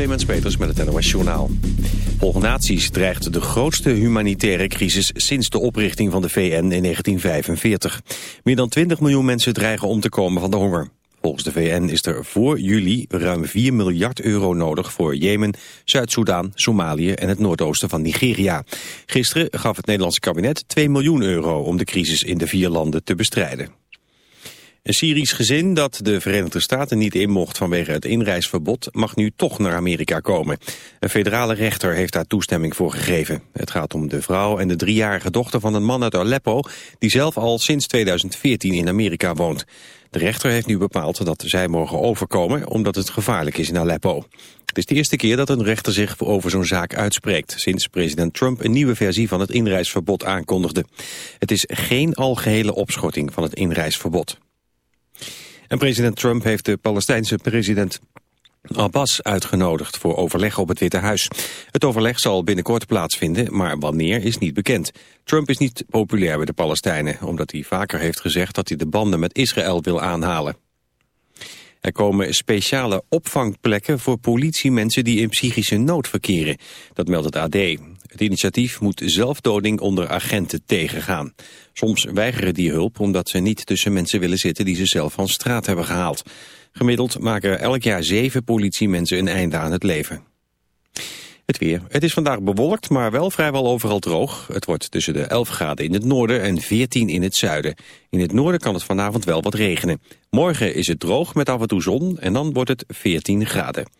Clemens Peters met het NOS Journaal. Volgens naties dreigt de grootste humanitaire crisis sinds de oprichting van de VN in 1945. Meer dan 20 miljoen mensen dreigen om te komen van de honger. Volgens de VN is er voor juli ruim 4 miljard euro nodig voor Jemen, Zuid-Soedan, Somalië en het noordoosten van Nigeria. Gisteren gaf het Nederlandse kabinet 2 miljoen euro om de crisis in de vier landen te bestrijden. Een Syrisch gezin dat de Verenigde Staten niet in mocht vanwege het inreisverbod mag nu toch naar Amerika komen. Een federale rechter heeft daar toestemming voor gegeven. Het gaat om de vrouw en de driejarige dochter van een man uit Aleppo die zelf al sinds 2014 in Amerika woont. De rechter heeft nu bepaald dat zij mogen overkomen omdat het gevaarlijk is in Aleppo. Het is de eerste keer dat een rechter zich over zo'n zaak uitspreekt... sinds president Trump een nieuwe versie van het inreisverbod aankondigde. Het is geen algehele opschorting van het inreisverbod. En president Trump heeft de Palestijnse president Abbas uitgenodigd voor overleg op het Witte Huis. Het overleg zal binnenkort plaatsvinden, maar wanneer is niet bekend. Trump is niet populair bij de Palestijnen, omdat hij vaker heeft gezegd dat hij de banden met Israël wil aanhalen. Er komen speciale opvangplekken voor politiemensen die in psychische nood verkeren. Dat meldt het AD. Het initiatief moet zelfdoding onder agenten tegengaan. Soms weigeren die hulp omdat ze niet tussen mensen willen zitten die ze zelf van straat hebben gehaald. Gemiddeld maken elk jaar zeven politiemensen een einde aan het leven. Het weer. Het is vandaag bewolkt, maar wel vrijwel overal droog. Het wordt tussen de 11 graden in het noorden en 14 in het zuiden. In het noorden kan het vanavond wel wat regenen. Morgen is het droog met af en toe zon en dan wordt het 14 graden.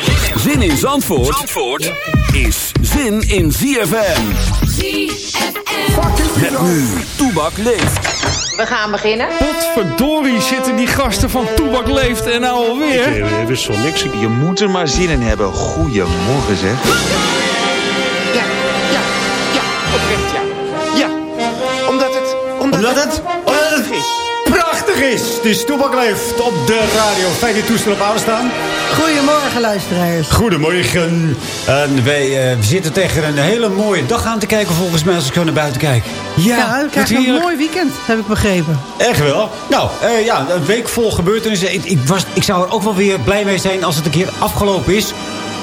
Zin in Zandvoort, Zandvoort is zin in ZFM. ZFM. Met nu, Toebak leeft. We gaan beginnen. Potverdorie zitten die gasten van Toebak Leeft en nou alweer. Ik wist zo niks. Je moet er maar zin in hebben. Goedemorgen zeg. Ja, ja, ja, oprecht ja. Ja, omdat het... Omdat, Omdat het... Het is. prachtig is. Het is Toebak Leeft op de radio. Fijn je toestel op aanstaan. Goedemorgen, luisteraars. Goedemorgen. En wij eh, zitten tegen een hele mooie dag aan te kijken volgens mij als ik zo naar buiten kijk. Ja, we krijgen een heerlijk. mooi weekend, heb ik begrepen. Echt wel. Nou, eh, ja, een week vol gebeurtenissen. Ik, ik, was, ik zou er ook wel weer blij mee zijn als het een keer afgelopen is.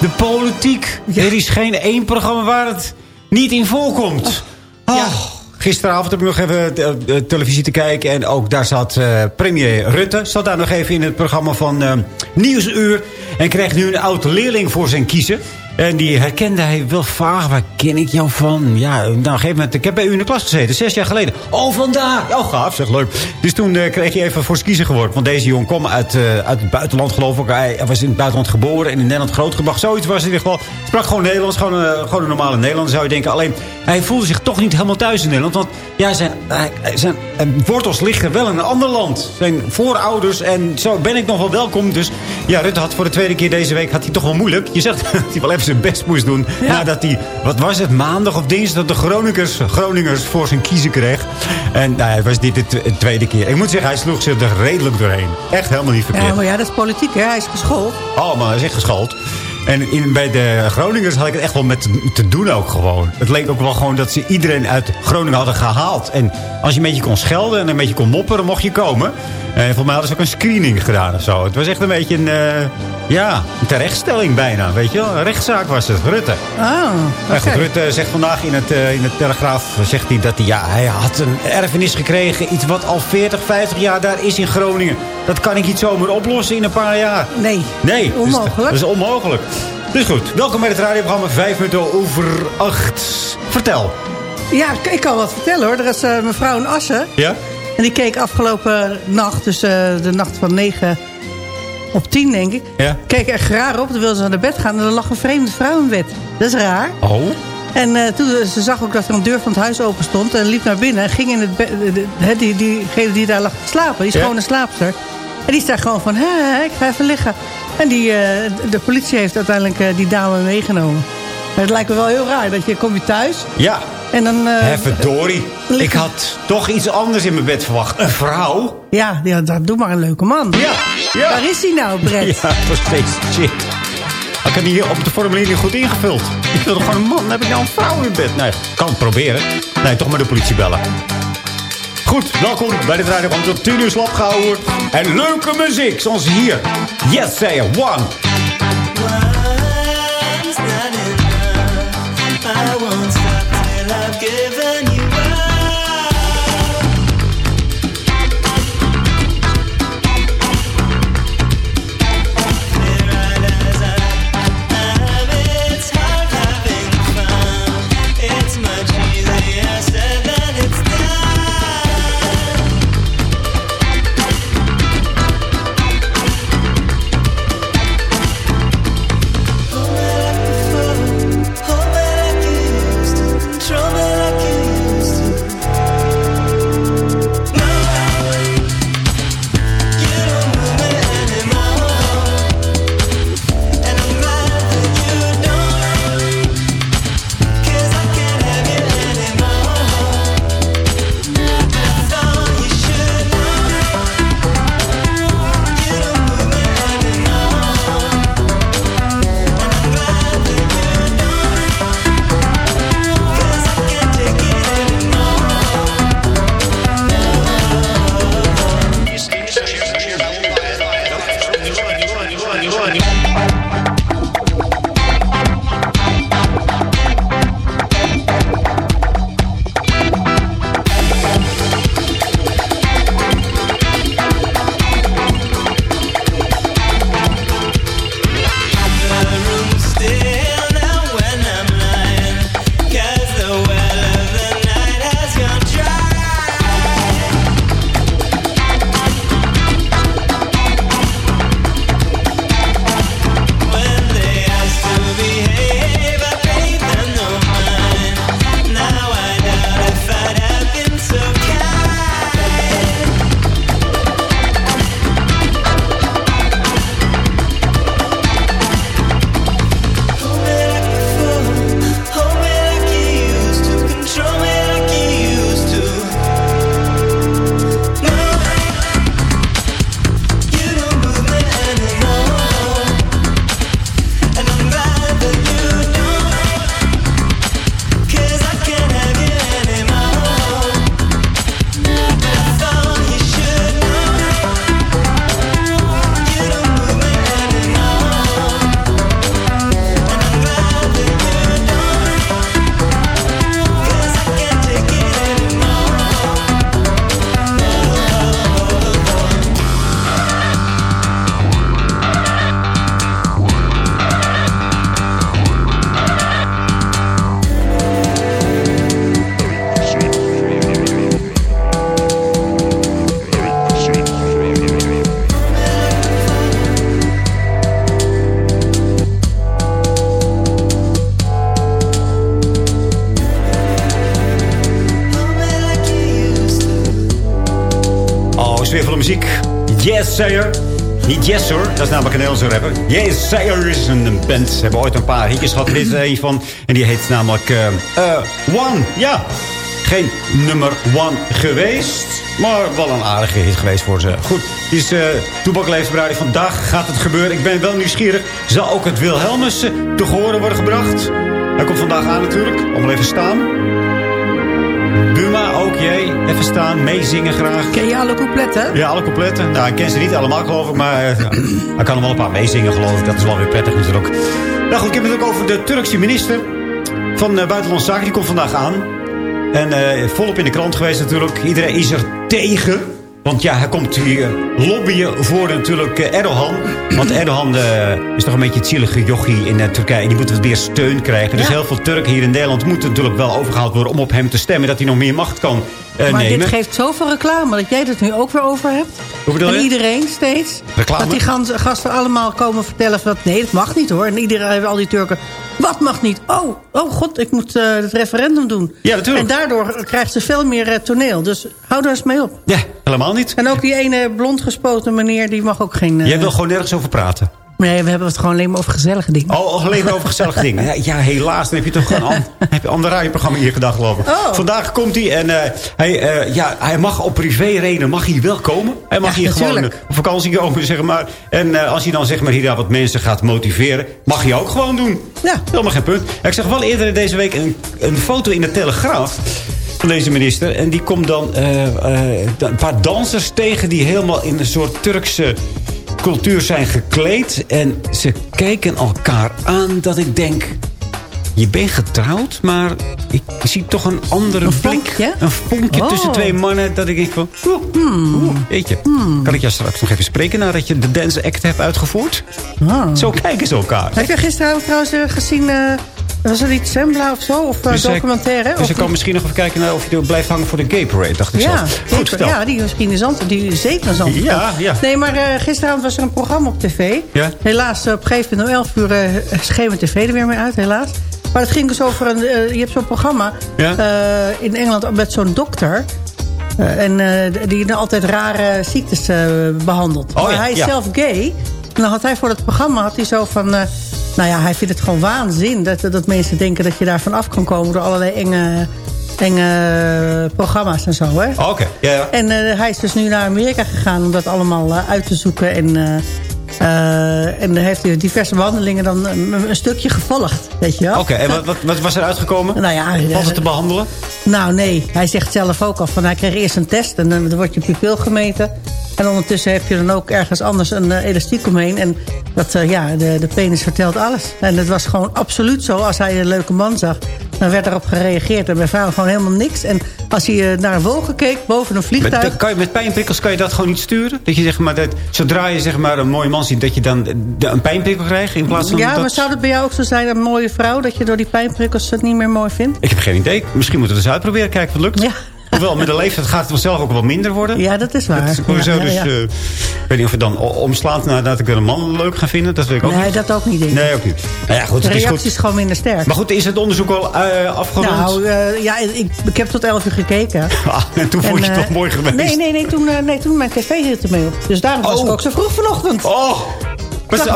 De politiek. Ja. Er is geen één programma waar het niet in voorkomt. Oh, Gisteravond heb ik nog even eh, eh, televisie te kijken. En ook daar zat eh, premier Rutte. Zat daar nog even in het programma van eh, Nieuwsuur. En kreeg nu een oud leerling voor zijn kiezen. En die herkende hij wel vaag. Waar ken ik jou van? Ja, nou, op een gegeven moment. Ik heb bij u in de klas gezeten, zes jaar geleden. Oh, vandaar. Oh, gaaf, zeg, leuk. Dus toen eh, kreeg hij even voor kiezen geworden. Want deze jongen kwam uit, eh, uit het buitenland, geloof ik. Hij, was in het buitenland geboren en in Nederland grootgebracht. Zoiets was in ieder geval. Sprak gewoon Nederlands, gewoon, eh, gewoon een normale Nederlander zou je denken. Alleen, hij voelde zich toch niet helemaal thuis in Nederland. Want ja, zijn, zijn wortels liggen wel in een ander land. Zijn voorouders en zo ben ik nog wel welkom. Dus ja, Rutte had voor de tweede keer deze week had hij toch wel moeilijk. Je zegt dat hij wel even zijn best moest doen. Nadat hij, wat was het, maandag of dinsdag... de Groningers, Groningers voor zijn kiezen kreeg. En nou, het was dit de tw- tweede keer. Ik moet zeggen, hij sloeg zich er redelijk doorheen. Echt helemaal niet verkeerd. Ja, maar ja, dat is politiek, hè. Hij is geschoold. Oh, maar hij is echt geschoold. En in, bij de Groningers had ik het echt wel met te, doen ook gewoon. Het leek ook wel gewoon dat ze iedereen uit Groningen hadden gehaald. En als je een beetje kon schelden en een beetje kon mopperen, mocht je komen. En volgens mij hadden ze ook een screening gedaan of zo. Het was echt een beetje een, eh, ja, een terechtstelling bijna, weet je wel. Een rechtszaak was het, Rutte. Oh. Rutte zegt vandaag in het, eh, in het Telegraaf... Zegt hij dat hij, ja, hij had een erfenis gekregen. Iets wat al 40, 50 jaar daar is in Groningen. Dat kan ik niet zomaar oplossen in een paar jaar. Nee, Nee, dus onmogelijk. dat is onmogelijk. Dus goed, welkom bij het radioprogramma 5 minuten over 8. Vertel. Ja, ik- kan wat vertellen hoor. Er is eh, mevrouw in Assen. Ja? En die keek afgelopen nacht, dus eh, de nacht van 9 op 10 denk ik. Ja. Keek echt raar op. Toen wilde ze naar bed gaan en er lag een vreemde vrouw in bed. Dat is raar. Oh? En eh, toen ze zag ook dat er een deur van het huis open stond. En liep naar binnen en ging in het bed. de- de- hè, die, diegene die daar lag te slapen, die is Ja. gewoon een slaapster. En die staat gewoon van, hé, ik ga even liggen. En die, eh, de politie heeft uiteindelijk eh, die dame meegenomen. Maar het lijkt me wel heel raar dat je kom je thuis Ja. en dan... ligt- Ik had toch iets anders in mijn bed verwacht. Een vrouw? Ja, ja dat, doe maar een leuke man. Ja. ja. Waar is die nou, Brett? Ja, nog steeds shit. Ik heb die hier op de formulier goed ingevuld. Ik wil toch gewoon een man? Dan heb ik nou een vrouw in bed? Nee, kan het proberen. Nee, toch maar de politie bellen. Goed, welkom bij dit radio van tot 10 uur slapgehouden. En leuke muziek, zoals hier. Yes, say one. Sayer. Niet Yes Sir, dat is namelijk een Nederlandse rapper. Yes Sir is een band. Ze hebben ooit een paar hitjes gehad. Dit een van. En die heet namelijk eh, eh, One. Ja, geen nummer one geweest. Maar wel een aardige hit geweest voor ze. Goed, het is uh. Vandaag gaat het gebeuren. Ik ben wel nieuwsgierig. Zal ook het Wilhelmus te horen worden gebracht? Hij komt vandaag aan natuurlijk. Om even staan. Even staan, meezingen graag. Ken je alle coupletten? Ja, alle coupletten. Nou, ik ken ze niet allemaal, geloof ik. Maar uh, hij kan er wel een paar meezingen, geloof ik. Dat is wel weer prettig natuurlijk. Nou goed, ik heb het ook over de Turkse minister van Buitenlandse Zaken. Die komt vandaag aan. En uh, volop in de krant geweest natuurlijk. Iedereen is er tegen. Want ja, hij komt hier lobbyen voor natuurlijk uh, Erdogan. Want Erdogan uh, is toch een beetje het zielige jochie in Turkije. Die moet wat meer steun krijgen. Dus Ja. heel veel Turken hier in Nederland moeten natuurlijk wel overgehaald worden... om op hem te stemmen. Dat hij nog meer macht kan maar nemen. dit geeft zoveel reclame dat jij het nu ook weer over hebt. Hoe bedoel en je? iedereen steeds. Reclame? Dat die gasten allemaal komen vertellen van... nee, dat mag niet hoor. En iedereen, al die Turken... wat mag niet? Oh, oh god, ik moet eh, het referendum doen. Ja, natuurlijk. En daardoor krijgt ze veel meer eh, toneel. Dus hou daar eens mee op. Ja, helemaal niet. En ook die ene blond gespoten meneer... die mag ook geen... eh, Jij wil gewoon nergens over praten. Nee, we hebben het gewoon alleen maar over gezellige dingen. Oh, alleen maar over gezellige dingen. Ja, ja, helaas. Dan heb je toch an, heb je een ander radioprogramma hier gedacht, geloof ik. Oh. Vandaag komt hij en eh, hij, eh, ja, hij mag op privéreden mag hij wel komen. Hij mag Ja, hier gewoon natuurlijk. eh, op vakantie komen, zeg maar. En als hij dan zeg maar hier wat mensen gaat motiveren... mag hij ook gewoon doen. Ja. Helemaal geen punt. Ik zag wel eerder deze week een, een foto in de Telegraaf van deze minister. En die komt dan een paar dansers tegen... die helemaal in een soort Turkse cultuur zijn gekleed. En ze kijken elkaar aan dat ik denk... Je bent getrouwd, maar ik zie toch een andere Een blik. Een vonkje Oh. tussen twee mannen. Dat ik denk van... Oeh, Hmm. oeh, weet je, kan ik jou straks nog even spreken... nadat je de dance act hebt uitgevoerd? Ah. Zo kijken ze elkaar. Heb je gisteravond trouwens eh, gezien... eh, was het niet Zembla of zo? Of eh, Dus, documentaire? Dus Of ik kan misschien nog even kijken naar of je er blijft hangen voor de gay parade, dacht ik Ja, zo. Goed, vertel. ja, die misschien in Zand, die zeker in Zand. Ja, ja. Nee, maar eh, gisteravond was er een programma op tv. Ja. Helaas, op een gegeven moment om 11 uur uh, tv er weer mee uit, helaas. Maar het ging dus over een... je hebt zo'n programma Ja. in Engeland met zo'n dokter. en die dan altijd rare ziektes eh, behandelt. Oh, maar ja, hij is zelf gay. En dan had hij voor dat programma had hij zo van... nou ja, hij vindt het gewoon waanzin dat, dat mensen denken dat je daarvan af kan komen... door allerlei enge, enge programma's en zo, hè? Oh, Oké, ja, ja. En eh, hij is dus nu naar Amerika gegaan om dat allemaal eh, uit te zoeken. En, eh, en heeft hij diverse behandelingen dan een, een stukje gevolgd, weet je wel. Oké, en wat, wat, wat was er uitgekomen? Nou ja, eh, het te behandelen? nou nee, hij zegt zelf ook al van hij kreeg eerst een test en dan wordt je pupil gemeten. En ondertussen heb je dan ook ergens anders een eh, elastiek omheen. En dat, eh, ja, de, de penis vertelt alles. En het was gewoon absoluut zo. Als hij een leuke man zag, dan werd erop gereageerd. En bij vrouwen gewoon helemaal niks. En als hij eh, naar een wolken keek, boven een Met, vliegtuig... kan je, met pijnprikkels kan je dat gewoon niet sturen? Dat je zeg maar, dat, zodra je zeg maar, een mooie man ziet... dat je dan een pijnprikkel krijgt in plaats van Ja, dat... maar zou het bij jou ook zo zijn, een mooie vrouw... dat je door die pijnprikkels het niet meer mooi vindt? Ik heb geen idee. Misschien moeten we het eens uitproberen. Kijken of het lukt. Ja. Hoewel, met de leeftijd gaat het vanzelf ook wel minder worden. Ja, dat is waar. Dat is sowieso, Ja, ja, dus, eh, ik weet niet of het dan omslaat naar dat ik een man leuk ga vinden. Dat weet ik ook Nee, niet. dat ook niet, denk ik. Nee, ook niet. Nou ja, goed, De is reactie goed. is gewoon minder sterk. Maar goed, is het onderzoek al eh, afgerond? Nou, eh, ja, ik, ik heb tot 11 uur gekeken. Ah, en toen vond je En, het toch mooi geweest? Nee, nee, nee, toen, nee, toen mijn tv hield ermee op. Dus daarom was Oh. ik ook zo vroeg vanochtend. Oh!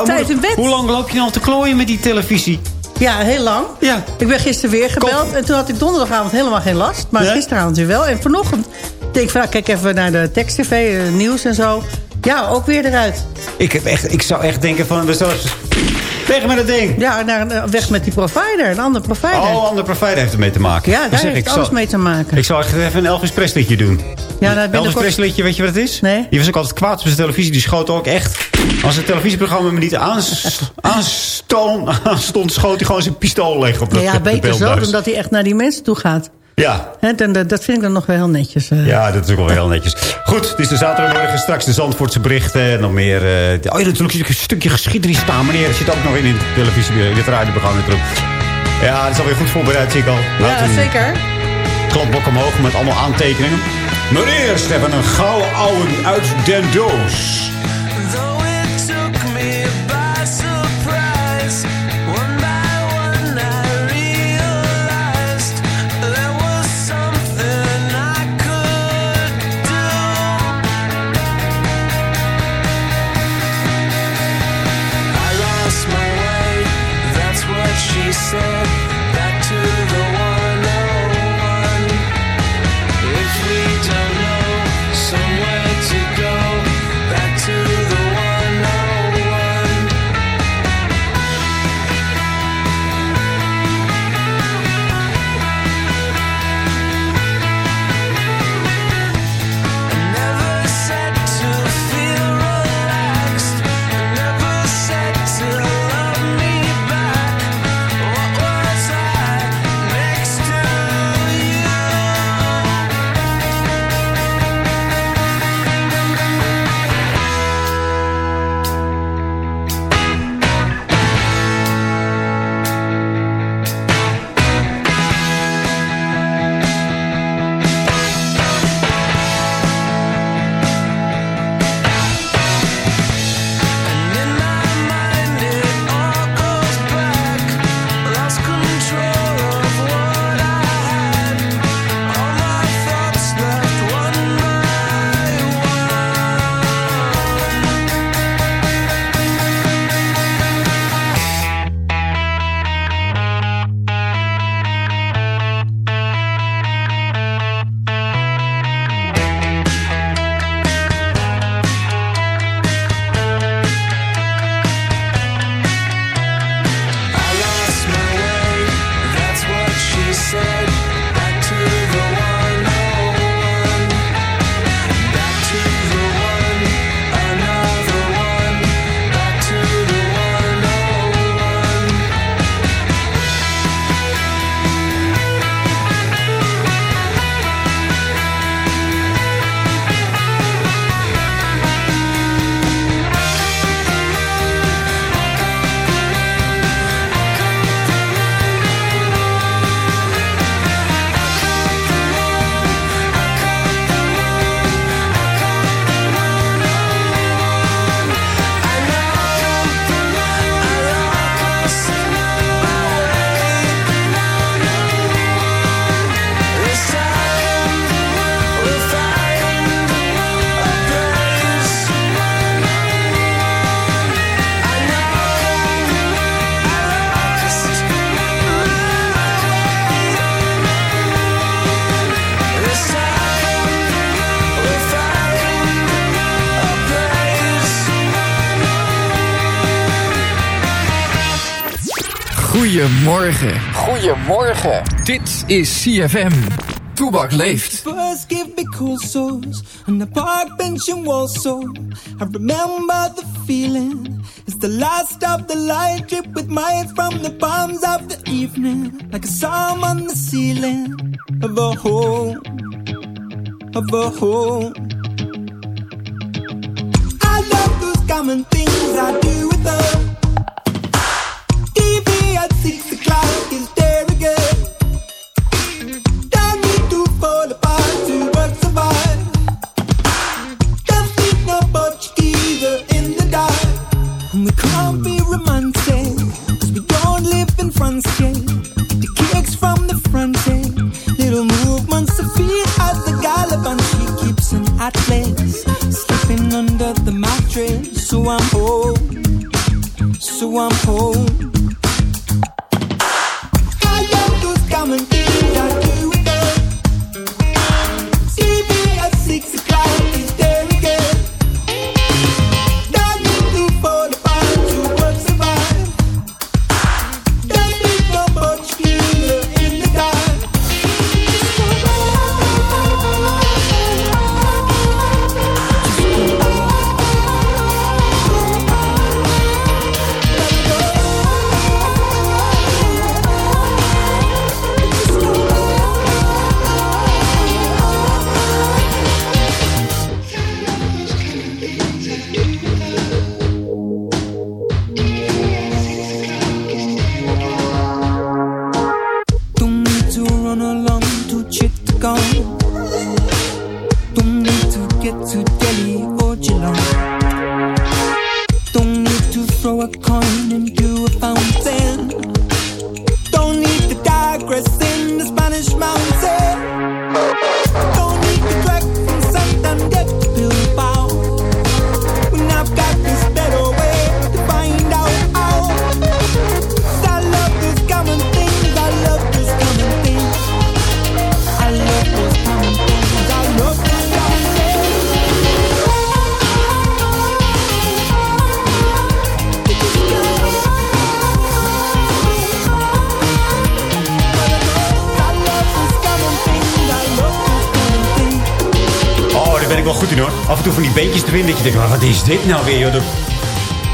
Tijd in bed. Hoe lang loop je nou te klooien met die televisie? Ja, heel lang. Ja. Ik ben gisteren weer gebeld. En toen had ik donderdagavond helemaal geen last. Maar Ja? gisteravond weer wel. En vanochtend denk ik van, kijk even naar de tekst-tv, eh, nieuws en zo. Ja, ook weer eruit. Ik, heb echt, ik zou echt denken van... We zullen... Weg met het ding! Ja, naar, een- weg met die provider. Een andere provider. Oh, andere provider heeft ermee te maken. ja, daar zeg heeft ik, alles zal- mee te maken. Ik zal echt even een Elvis Presleytje doen. ja, nou, Elvis. Presleytje, weet je wat het is? Nee. Die was ook altijd kwaad op zijn televisie. Die schoot ook echt... Als het televisieprogramma me niet aans- aanstoon- aanstond... schoot hij gewoon zijn pistool leeg op de Ja, ja, beter zo beeldbuis. dan dat hij echt naar die mensen toe gaat. Ja. Dan, dat dat vind ik dan nog wel heel netjes. eh. Ja, dat is ook wel heel netjes. Goed, het is de zaterdagmorgen. Straks de Zandvoortse berichten. Nog meer... eh, oh ja, natuurlijk een stukje geschiedenis staan. Meneer, dat zit ook nog in het televisie, in het radioprogramma natuurlijk. Ja, dat is alweer goed voorbereid, zie ik al. Ja, Laat zeker. Klapblok omhoog met allemaal aantekeningen. Maar eerst hebben we een gouden ouwe uit den doos. Goedemorgen. Goedemorgen. Dit is CFM. Toebak leeft. First give me cool on the park bench in Warsaw. I remember the feeling. It's the last of the light drip with miles from the palms of the evening. Like a psalm on the ceiling of a home. Of a home. I love those common things I do with her. Dit nou weer? joh?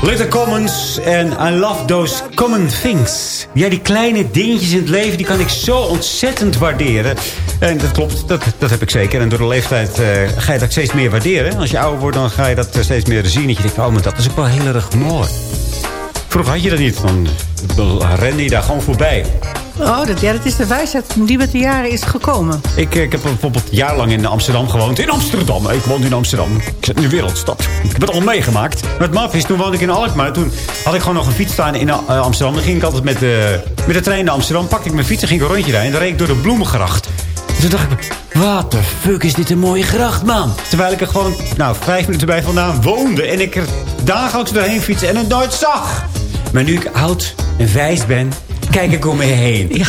Little Commons en I love those common things. Ja, die kleine dingetjes in het leven, die kan ik zo ontzettend waarderen. En dat klopt, dat, dat heb ik zeker. En door de leeftijd eh, ga je dat steeds meer waarderen. Als je ouder wordt, dan ga je dat eh, steeds meer zien. Dat je denkt, oh, maar dat is ook wel heel erg mooi. Vroeger had je dat niet. Dan rende je daar gewoon voorbij. Oh, dat, ja, dat is de wijsheid die met de jaren is gekomen. Ik, eh, ik heb bijvoorbeeld jarenlang in Amsterdam gewoond. In Amsterdam. Ik woon in Amsterdam. Ik zit in de wereldstad. Ik heb het al meegemaakt. Met maf is, toen woonde ik in Alkmaar. Toen had ik gewoon nog een fiets staan in eh, Amsterdam. Dan ging ik altijd met de, met de trein naar Amsterdam. Pakte ik mijn fiets en ging ik een rondje rijden. En dan reed ik door de Bloemengracht. En toen dacht ik, wat de fuck is dit een mooie gracht, man. Terwijl ik er gewoon, nou, vijf minuten bij vandaan woonde. En ik er dagelijks doorheen fietste en het nooit zag. Maar nu ik oud en wijs ben, kijk ik om me heen. Ja.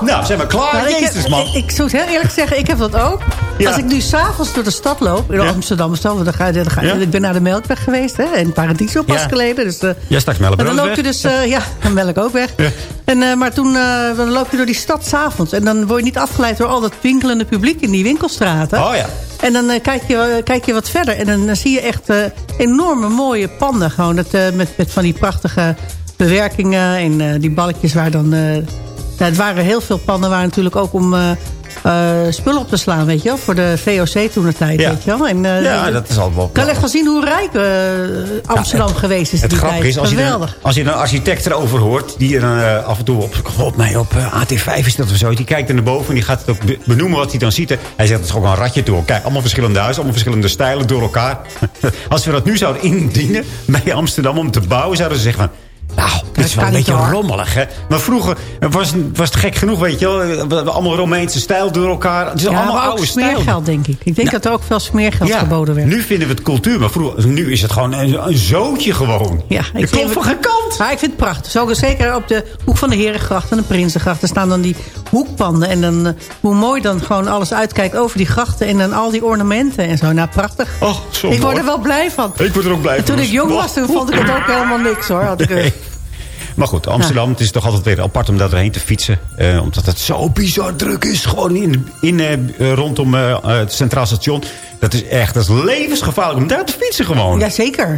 Nou, zijn we klaar? Ik, heb- man. ik, ik zou het heel eerlijk zeggen, ik heb dat ook. Ja. Als ik nu s'avonds door de stad loop, in Ja. Amsterdam, dan ga, je- dan ga, je- Ja. ik ben naar de Melkweg geweest, hè, en Paradiso pas geleden. Dus, eh, Ja, straks en Melkbrood dan loop je dus, eh, ja, en melk ook weg. En, eh, maar toen dan loop je door die stad s'avonds. En dan word je niet afgeleid door al dat winkelende publiek in die winkelstraten. Oh ja. En dan kijk, je, kijk je wat verder. En dan zie je echt enorme mooie panden. Gewoon dat, met, met van die prachtige bewerkingen. En eh, die balkjes waar dan... eh, het waren heel veel panden waar natuurlijk ook om... eh, spullen op te slaan, weet je wel. Voor de VOC toen de tijd, Ja. weet je wel. En, Ja, dat is al wel... Ik kan echt wel zien hoe rijk eh, Amsterdam geweest is Het die grappige tijd. is, als je, dan, als je een architect erover hoort... die er af en toe op, op mij op eh, AT5 is dat of zo... die kijkt er naar boven en die gaat het ook be- benoemen wat hij dan ziet. Hij zegt, het is ook een ratje door. Kijk, allemaal verschillende huizen, allemaal verschillende stijlen door elkaar. als we dat nu zouden indienen bij Amsterdam om te bouwen... zouden ze zeggen van... Nou, dit is wel een beetje rommelig, hè? Maar vroeger was, was het gek genoeg, weet je wel. We allemaal Romeinse stijl door elkaar. Het is Ja, allemaal maar oude stijl. smeergeld, denk ik. Ik denk dat er ook veel smeergeld geboden werd. nu vinden we het cultuur, maar vroeger, nu is het gewoon een, een zootje gewoon. Ja, ik vind kom van geen kant. Maar ik vind het prachtig. Zo, zeker op de hoek van de Herengracht en de Prinsengracht. Er staan dan die hoekpanden. En dan, eh, hoe mooi dan gewoon alles uitkijkt over die grachten. En dan al die ornamenten en zo. Nou, prachtig. Oh, zo ik word er wel blij van. Ik word er ook blij En van. toen ik jong was, toen vond ik het ook helemaal niks hoor. Had ik, Nee. Maar goed, Amsterdam, het is toch altijd weer apart om daar doorheen te fietsen. Eh, omdat het zo bizar druk is. Gewoon in, in, eh, rondom eh, het Centraal Station. Dat is echt dat is levensgevaarlijk om daar te fietsen gewoon. Ja, zeker.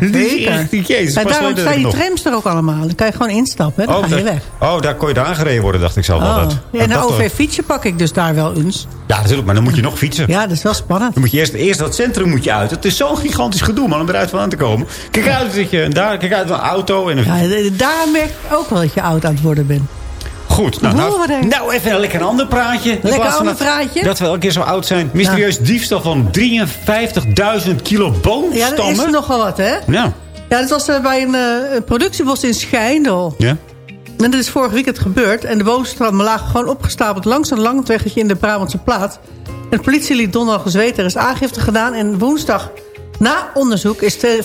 Jezus, pas daarom zijn die nog. trams er ook allemaal. Dan kan je gewoon instappen. Dan Oh, ga je weg. Oh, daar kon je daar aangereden worden, dacht ik zelf Oh. altijd. Ja, en Dat een toch- OV-fietsje pak ik dus daar wel eens. Ja, natuurlijk, maar dan moet je nog fietsen. Ja, dat is wel spannend. Dan moet je eerst, eerst dat centrum moet je uit. Het is zo'n gigantisch gedoe, man, om eruit vandaan te komen. Kijk uit, dat je, daar, kijk uit, een auto. En een... Ja, daar merk ik ook wel dat je oud aan het worden bent. Goed, nou, nou, nou even een lekker ander praatje. Lekker van ander dat- praatje? Dat we elke keer zo oud zijn. Mysterieus diefstal van 53.000 kilo Ja, boomstammen. dat is nogal wat, hè? Ja. Ja, dat was eh, bij een eh, een productiebos in Schijndel. Ja. En dat is vorig weekend gebeurd. En de boomstammen lagen gewoon opgestapeld langs een langweggetje in de Brabantse plaat. En de politie liet donderdag gezweten. Er is aangifte gedaan. En woensdag, na onderzoek, is de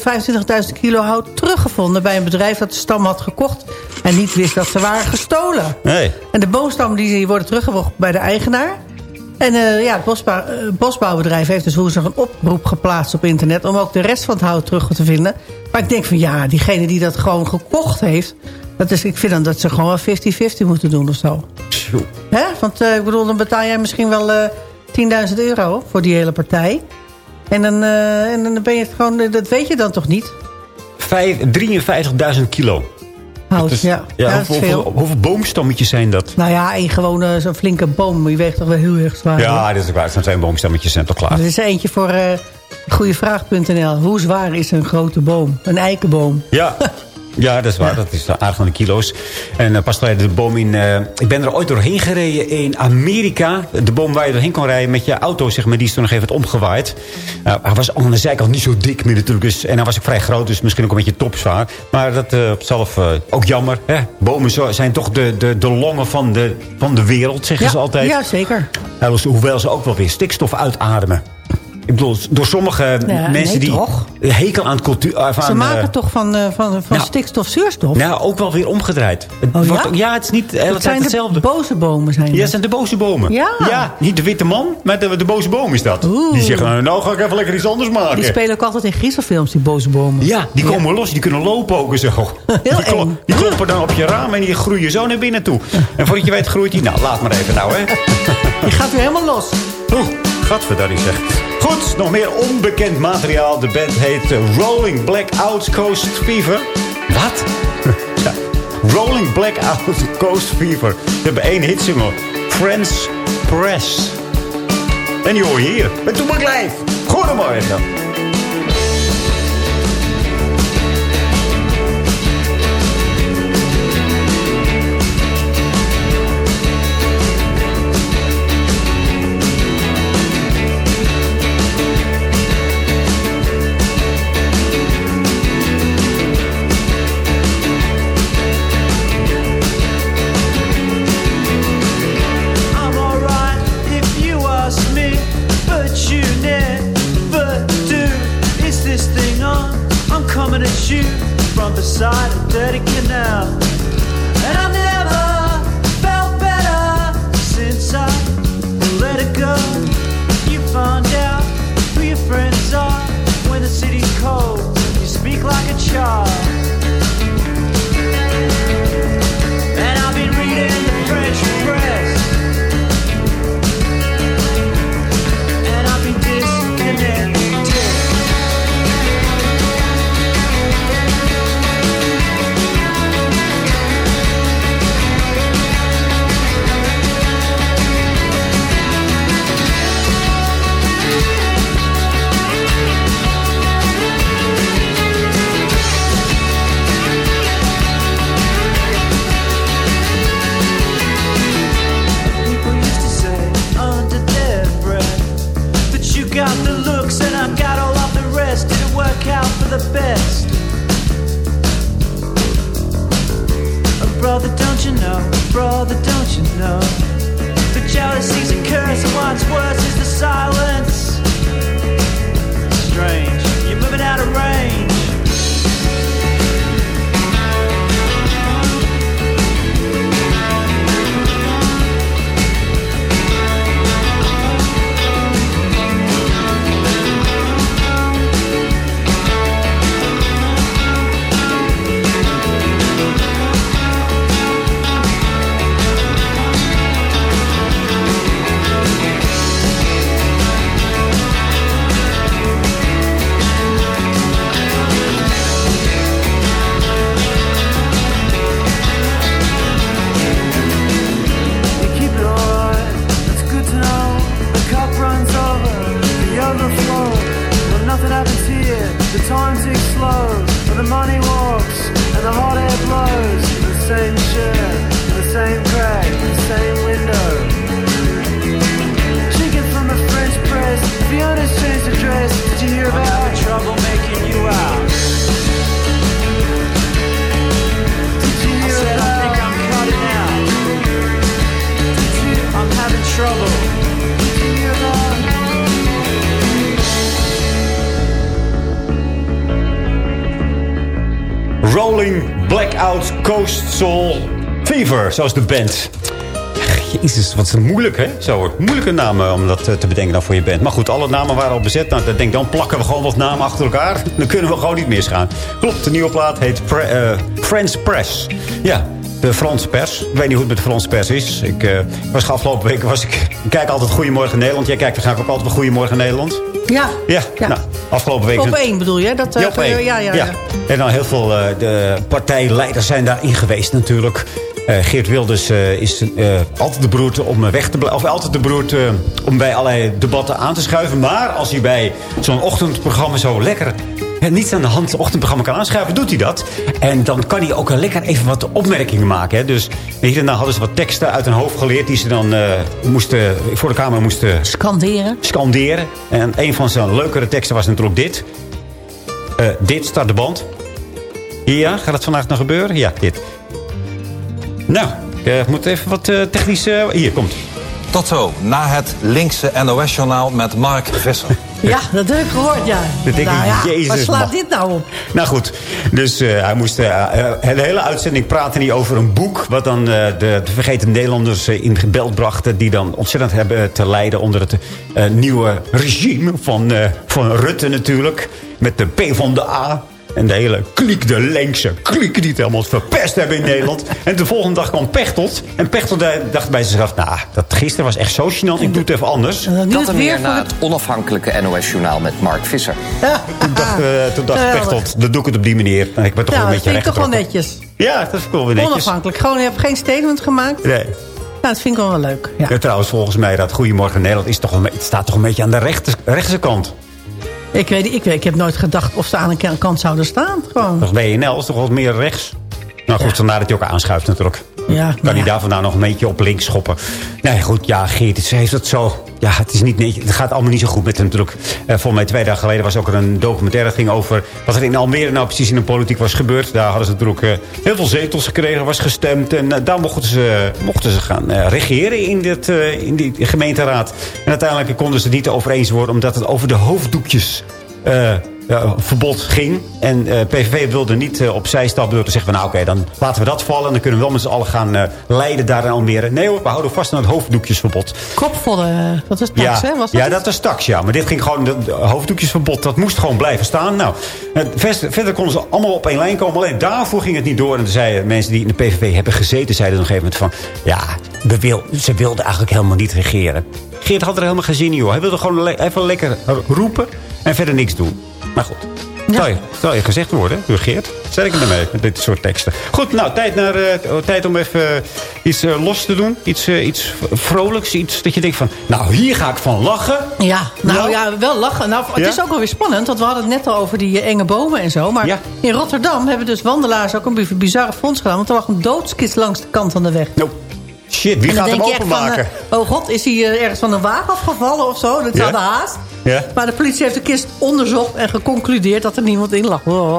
25.000 kilo hout teruggevonden... bij een bedrijf dat de stam had gekocht... en niet wist dat ze waren gestolen. Nee. En de boomstammen die worden teruggebracht bij de eigenaar. En eh, ja, het bosbouw, eh, bosbouwbedrijf heeft dus woensdag een oproep geplaatst op internet... om ook de rest van het hout terug te vinden. Maar ik denk van ja, diegene die dat gewoon gekocht heeft... Dat is, ik vind dan dat ze gewoon wel 50-50 moeten doen of zo. Hè? Want eh, ik bedoel, dan betaal jij misschien wel eh 10.000 euro voor die hele partij. En dan, eh, en dan ben je het gewoon, dat weet je dan toch niet? Vijf- 53.000 kilo. Hout, Dat is- ja. ja, Ja, dat is hoeveel, veel. hoeveel, hoeveel boomstammetjes zijn dat? Nou ja, één gewone, zo'n flinke boom. Die weegt toch wel heel erg zwaar. Ja, dit is ook waar. Zijn twee boomstammetjes en toch klaar. Er is eentje voor eh goeievraag.nl. Hoe zwaar is een grote boom? Een eikenboom. Ja. Ja, dat is waar. Dat is aardig van de kilo's. En uh, pas geleden de boom in... Uh, ik ben er ooit doorheen gereden in Amerika. De boom waar je doorheen kon rijden met je auto, zeg maar, die is toen nog even omgewaaid. Uh, hij was aan de zijkant niet zo dik meer natuurlijk. Dus, en hij was ook vrij groot, dus misschien ook een beetje topzwaar. Maar dat uh, op zelf ook jammer. Hè? Bomen zo, zijn toch de, de, de longen van de, van de wereld, zeggen ja, ze altijd. Ja, zeker. Hoewel ze ook wel weer stikstof uitademen. Ik bedoel, door sommige ja, mensen nee, die toch? hekel aan het cultuur... Van, Ze maken uh, toch van, uh, van, van nou, stikstof zuurstof? Nou, ook wel weer omgedraaid. Het oh, wordt, ja? ja, het is niet de hele dat tijd zijn hetzelfde. de boze bomen zijn Ja, het zijn de boze bomen. Ja. ja niet de witte man, maar de, de boze boom is dat. Oeh. Die zeggen, nou, nou ga ik even lekker iets anders maken. Die spelen ook altijd in griezelfilms, die boze bomen. Ja, die komen los. Die kunnen lopen ook en zo. Heel die, klo eng. die kloppen dan op je raam en die groeien zo naar binnen toe. En voordat je weet groeit die... Nou, laat maar even nou, hè. Die gaat weer helemaal los. Oeh, gadverdarrie zeg. Goed, nog meer onbekend materiaal. De band heet uh, Rolling Blackout Coast Fever. Wat? ja. Rolling Blackout Coast Fever. Ze hebben één hitsingle. Friends Press. En je hier. Met Toepak Live. Goedemorgen. Beside a dirty canal. And I've never felt better since I let it go. You found out who your friends are when the city's cold. You speak like a child. the best. Oh, brother, don't you know? Brother, don't you know? The jealousy's a curse, and what's worse is the silence. Strange, you're moving out of range. The time ticks slow, Coastal Fever, zoals de band. Jezus, wat is het moeilijk, hè? Zo, moeilijke namen om dat eh, te bedenken dan voor je band. Maar goed, alle namen waren al bezet. Nou, dan denk dan plakken we gewoon wat namen achter elkaar. Dan kunnen we gewoon niet misgaan. Klopt, de nieuwe plaat heet Pre eh, French Press. Ja, de Franse pers. Ik weet niet hoe het met de Franse pers is. Ik eh, was afgelopen weken, was ik, ik kijk altijd Goedemorgen Nederland. Jij kijkt waarschijnlijk ook altijd Goedemorgen Nederland. Ja. Ja, nou, afgelopen week... Op één bedoel je? Dat, eh, Ja, ja, ja, ja. En dan heel veel eh, de partijleiders zijn daarin geweest natuurlijk. Eh, Geert Wilders is altijd de beroerte om weg te blijven. Of altijd de beroerte om bij allerlei debatten aan te schuiven. Maar als hij bij zo'n ochtendprogramma zo lekker... hè, niets aan de hand ochtendprogramma kan aanschuiven, doet hij dat. En dan kan hij ook lekker even wat opmerkingen maken. Hè. Dus hier en daar hadden ze wat teksten uit hun hoofd geleerd... die ze dan eh, moesten, voor de camera moesten Scanderen. scanderen. En een van zijn leukere teksten was natuurlijk dit. Eh, dit start de band. Ja, gaat het vandaag nog gebeuren? Ja, dit. Nou, ik moet even wat eh, technisch... eh, hier, komt. Tot zo, na het linkse NOS-journaal met Mark Visser. Ja, dat heb ik gehoord, ja. Dan denk ik, nou ja, Jezus, waar slaat dit nou op? Nou goed, dus eh, hij moest eh, eh, de hele uitzending praten hij over een boek... wat dan de, de vergeten Nederlanders in beeld brachten... die dan ontzettend hebben te lijden onder het nieuwe regime van, van Rutte natuurlijk. Met de P van de A. En de hele kliek, de linkse kliek die het helemaal verpest hebben in Nederland. En de volgende dag kwam Pechtold. En Pechtold eh, dacht bij zichzelf... nou, dat gisteren was echt zo gênant, ik doe het even anders. Dat en meer na het onafhankelijke NOS-journaal met Mark Visser. Toen dacht, eh, toen dacht. Pechtold, dan doe ik het op die manier. En ik ben toch Ja, wel dat een beetje vind ik toch wel netjes. Ja, dat is wel weer netjes. Onafhankelijk. Gewoon, je hebt geen statement gemaakt. Nee. Nou, dat vind ik wel wel leuk. Ja. Ja, trouwens, volgens mij dat Goedemorgen Nederland is toch een, het staat toch een beetje aan de rechter, rechtse kant. Ik, weet, niet, ik, weet, ik heb nooit gedacht of ze aan een kant zouden staan. Gewoon. Dat WNL is toch wel meer rechts. Nou goed, vandaar dat hij ook aanschuift natuurlijk. Ja, Kan hij daar vandaan nog een beetje op links schoppen. Nee, goed, ja, Geert, ze heeft het zo... Ja, het, is niet, het gaat allemaal niet zo goed met hem natuurlijk. Eh, volgens mij twee dagen geleden was ook een documentaire... dat ging over wat er in Almere nou precies in de politiek was gebeurd. Daar hadden ze natuurlijk eh, heel veel zetels gekregen, was gestemd. En eh, daar mochten ze, mochten ze gaan regeren in, dit, in die gemeenteraad. En uiteindelijk konden ze het niet over eens worden... omdat het over de hoofddoekjes... ja, verbod ging. En eh, PVV wilde niet eh, opzij stappen door te zeggen... van, nou oké, dan laten we dat vallen. En dan kunnen we wel met z'n allen gaan eh, leiden daar in Almere. Nee hoor, we houden vast aan het hoofddoekjesverbod. Kopvolle, dat was tax, Ja, hè? Was dat ja het? dat was tax, ja. Maar dit ging gewoon, de hoofddoekjesverbod, dat moest gewoon blijven staan. Nou, het vers- verder konden ze allemaal op één lijn komen. Alleen daarvoor ging het niet door. En toen zeiden mensen die in de PVV hebben gezeten... zeiden op een gegeven moment van... ja, we wil, ze wilden eigenlijk helemaal niet regeren. Geert had er helemaal geen zin in, joh. Hij wilde gewoon le- even lekker roepen en verder niks doen. Maar goed, Stel je, stel je gezegd worden door Geert. Zet ik ermee met dit soort teksten. Goed, nou, tijd, naar, eh, tijd om even eh, iets eh, los te doen. Iets, iets vrolijks. Iets dat je denkt van, nou, hier ga ik van lachen. Ja, nou, Nou? ja, wel lachen. Nou, het Ja? is ook wel weer spannend, want we hadden het net al over die enge bomen en zo. Maar in Rotterdam hebben dus wandelaars ook een bi- bizarre fonds gedaan. Want er lag een doodskist langs de kant van de weg. Shit, wie gaat hem je van, openmaken? oh god, is hij ergens van een wagen afgevallen of zo? Dat Ja? zou de haast. Ja. Maar de politie heeft de kist onderzocht en geconcludeerd dat er niemand in lag. Oh.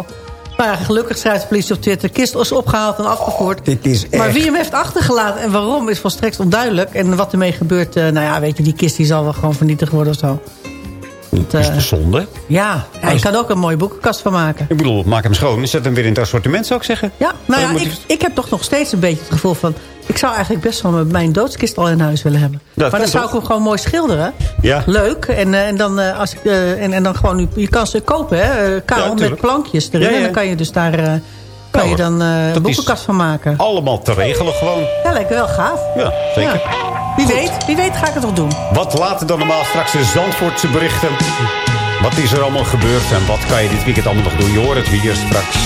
Maar gelukkig schrijft de politie op Twitter... de kist is opgehaald en afgevoerd. Dit is Maar wie hem heeft achtergelaten en waarom is volstrekt onduidelijk. En wat ermee gebeurt, eh, nou ja, weet je, die kist die zal wel gewoon vernietigd worden of zo. Dat is de zonde. Ja, ja je kan ook een mooie boekenkast van maken. Ik bedoel, maak hem schoon. Zet hem weer in het assortiment, zou ik zeggen. Ja, nou Dan ja, ik, ik heb toch nog steeds een beetje het gevoel van... ik zou eigenlijk best wel mijn doodskist al in huis willen hebben. Dat maar dan zou toch? ik hem gewoon mooi schilderen. Ja. Leuk. En, eh, en, dan, eh, als ik, eh, en, en dan gewoon... Je kan ze kopen, hè. kaal Ja, met plankjes erin. Ja. En dan kan je dus daar... kan Nou, je dan een boekenkast van maken. Allemaal te regelen gewoon. Ja, lijkt me wel gaaf. Ja, zeker. Ja. Wie weet, wie weet ga ik het wel doen. Wat later dan normaal straks de Zandvoortse berichten. Wat is er allemaal gebeurd en wat kan je dit weekend allemaal nog doen? Je hoort het hier straks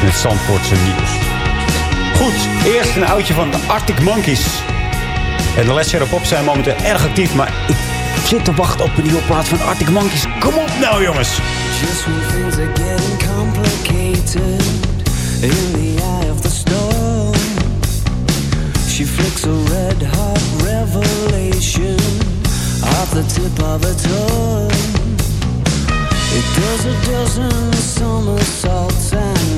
in het Zandvoortse nieuws. Goed, eerst een oudje van de Arctic Monkeys. En de Shadow Pop zijn momenteel erg actief, maar ik zit te wachten op een nieuwe plaat van Arctic Monkeys. Kom op nou, jongens. Just when things are getting complicated in the eye of the storm, she flicks a red hot revelation off the tip of her tongue. It does a dozen somersaults and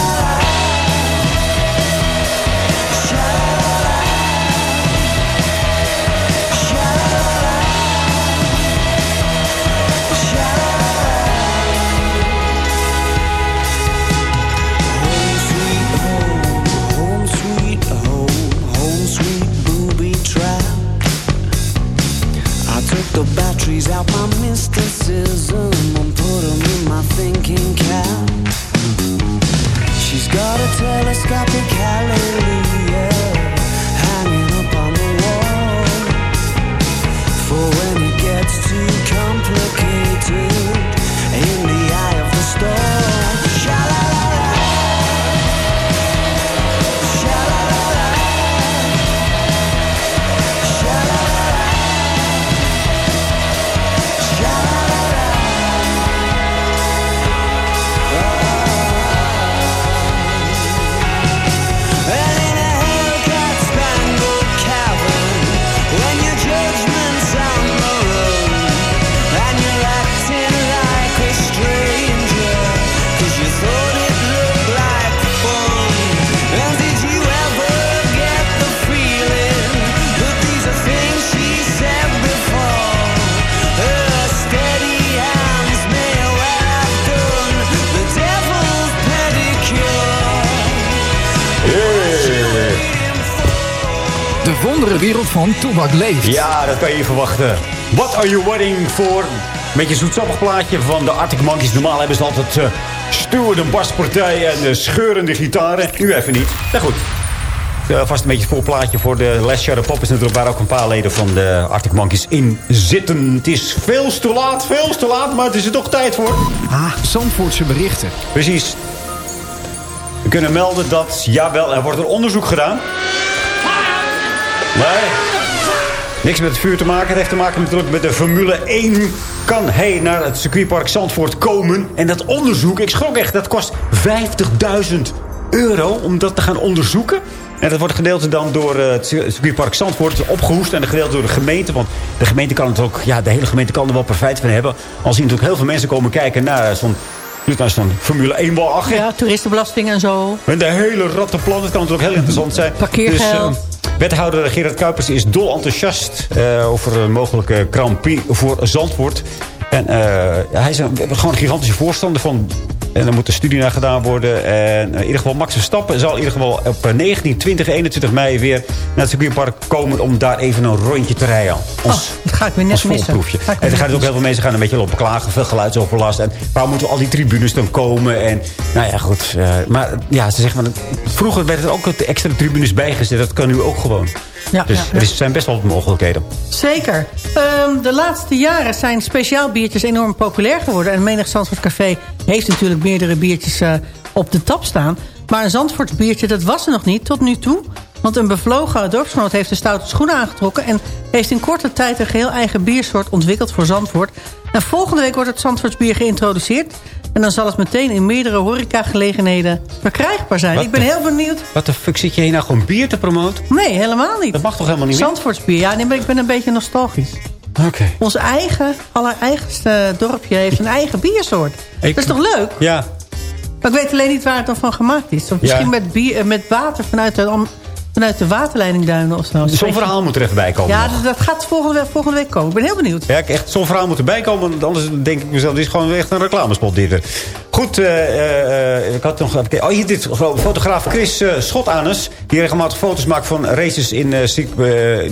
Toebak leeft. Ja, dat kan je verwachten. What are you waiting for? Met je zoetsappig plaatje van de Arctic Monkeys. Normaal hebben ze altijd uh, stuwende baspartijen en uh, scheurende gitaren. Nu even niet. Nou goed. Uh, vast een beetje een vol plaatje voor de Last Shadow Pop is natuurlijk waar ook een paar leden van de Arctic Monkeys in zitten. Het is veel te laat, veel te laat, maar het is er toch tijd voor. Ah, Zandvoortse berichten. Precies. We kunnen melden dat, jawel, er wordt een onderzoek gedaan. Niks met het vuur te maken. Het heeft te maken natuurlijk met de Formule 1. Kan hij naar het circuitpark Zandvoort komen? En dat onderzoek, ik schrok echt, dat kost 50.000 euro om dat te gaan onderzoeken. En dat wordt gedeeld dan door uh, het circuitpark Zandvoort opgehoest. En gedeeld door de gemeente. Want de gemeente kan het ook, ja, de hele gemeente kan er wel profijt van hebben. Als hier natuurlijk heel veel mensen komen kijken naar zo'n als van Formule 1 bal Ja, toeristenbelasting en zo. En de hele rattenplan, het kan natuurlijk heel interessant zijn. Parkeergeld. Dus, uh, wethouder Gerard Kuipers is dol enthousiast uh, over een mogelijke Prix voor Zandvoort. En uh, hij is gewoon een gigantische voorstander van... En er moet een studie naar gedaan worden. En in ieder geval Max Verstappen zal in ieder geval op 19, 20, 21 mei weer naar het circuitpark komen... om daar even een rondje te rijden. Oh, dat ga ik weer net missen. En er gaan ook heel veel mensen gaan een beetje lopen klagen. Veel geluidsoverlast. En waar moeten al die tribunes dan komen? En nou ja, goed. Uh, maar ja, ze zeggen... vroeger werden er ook extra tribunes bijgezet. Dat kan nu ook gewoon. Ja, dus ja, er zijn best wel wat mogelijkheden. Zeker. Um, de laatste jaren zijn speciaal biertjes enorm populair geworden. En menig Zandvoort Café heeft natuurlijk meerdere biertjes uh, op de tap staan. Maar een Zandvoorts biertje, dat was er nog niet tot nu toe. Want een bevlogen dorpsgenoot heeft de stoute schoenen aangetrokken... en heeft in korte tijd een geheel eigen biersoort ontwikkeld voor Zandvoort. En volgende week wordt het Zandvoorts bier geïntroduceerd... En dan zal het meteen in meerdere horecagelegenheden verkrijgbaar zijn. Wat ik ben de- heel benieuwd. Wat de fuck zit je hier nou gewoon bier te promoten? Nee, helemaal niet. Dat mag toch helemaal niet meer? Zandvoortsbier, ja, nee, maar ik ben een beetje nostalgisch. Oké. Ons eigen, allereigenste dorpje heeft een eigen biersoort. Ik- Dat is toch leuk? Ja. Maar ik weet alleen niet waar het dan van gemaakt is. Of misschien Ja. met, bier, eh, met water vanuit de, vanuit de waterleidingduinen of zo. Zo'n verhaal moet er even bij komen Ja, nog. dat, gaat volgende week, volgende week komen. Ik ben heel benieuwd. Ja, echt, zo'n verhaal moet erbij komen. want Anders denk ik mezelf, dit is gewoon echt een reclamespot dit. er. Goed, eh, eh, ik had nog. Oh, hier dit fotograaf Chris eh, Schotanus. Die regelmatig foto's maakt van races in,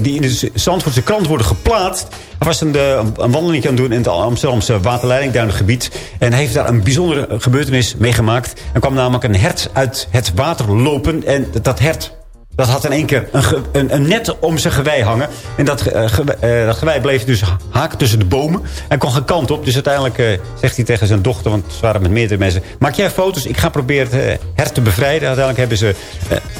die in de Zandvoortse krant worden geplaatst. Hij was een, een wandeling aan het doen in het Amsterdamse waterleidingduinengebied. En heeft daar een bijzondere gebeurtenis meegemaakt. Er kwam namelijk een hert uit het water lopen. En dat hert Dat had in één keer een, een, een net om zijn gewei hangen. En dat, eh, gewe- eh, dat gewei bleef dus haken tussen de bomen. Hij kon geen kant op. Dus uiteindelijk eh, zegt hij tegen zijn dochter... want ze waren met meerdere mensen... maak jij foto's? Ik ga proberen het hert te bevrijden. Uiteindelijk hebben ze,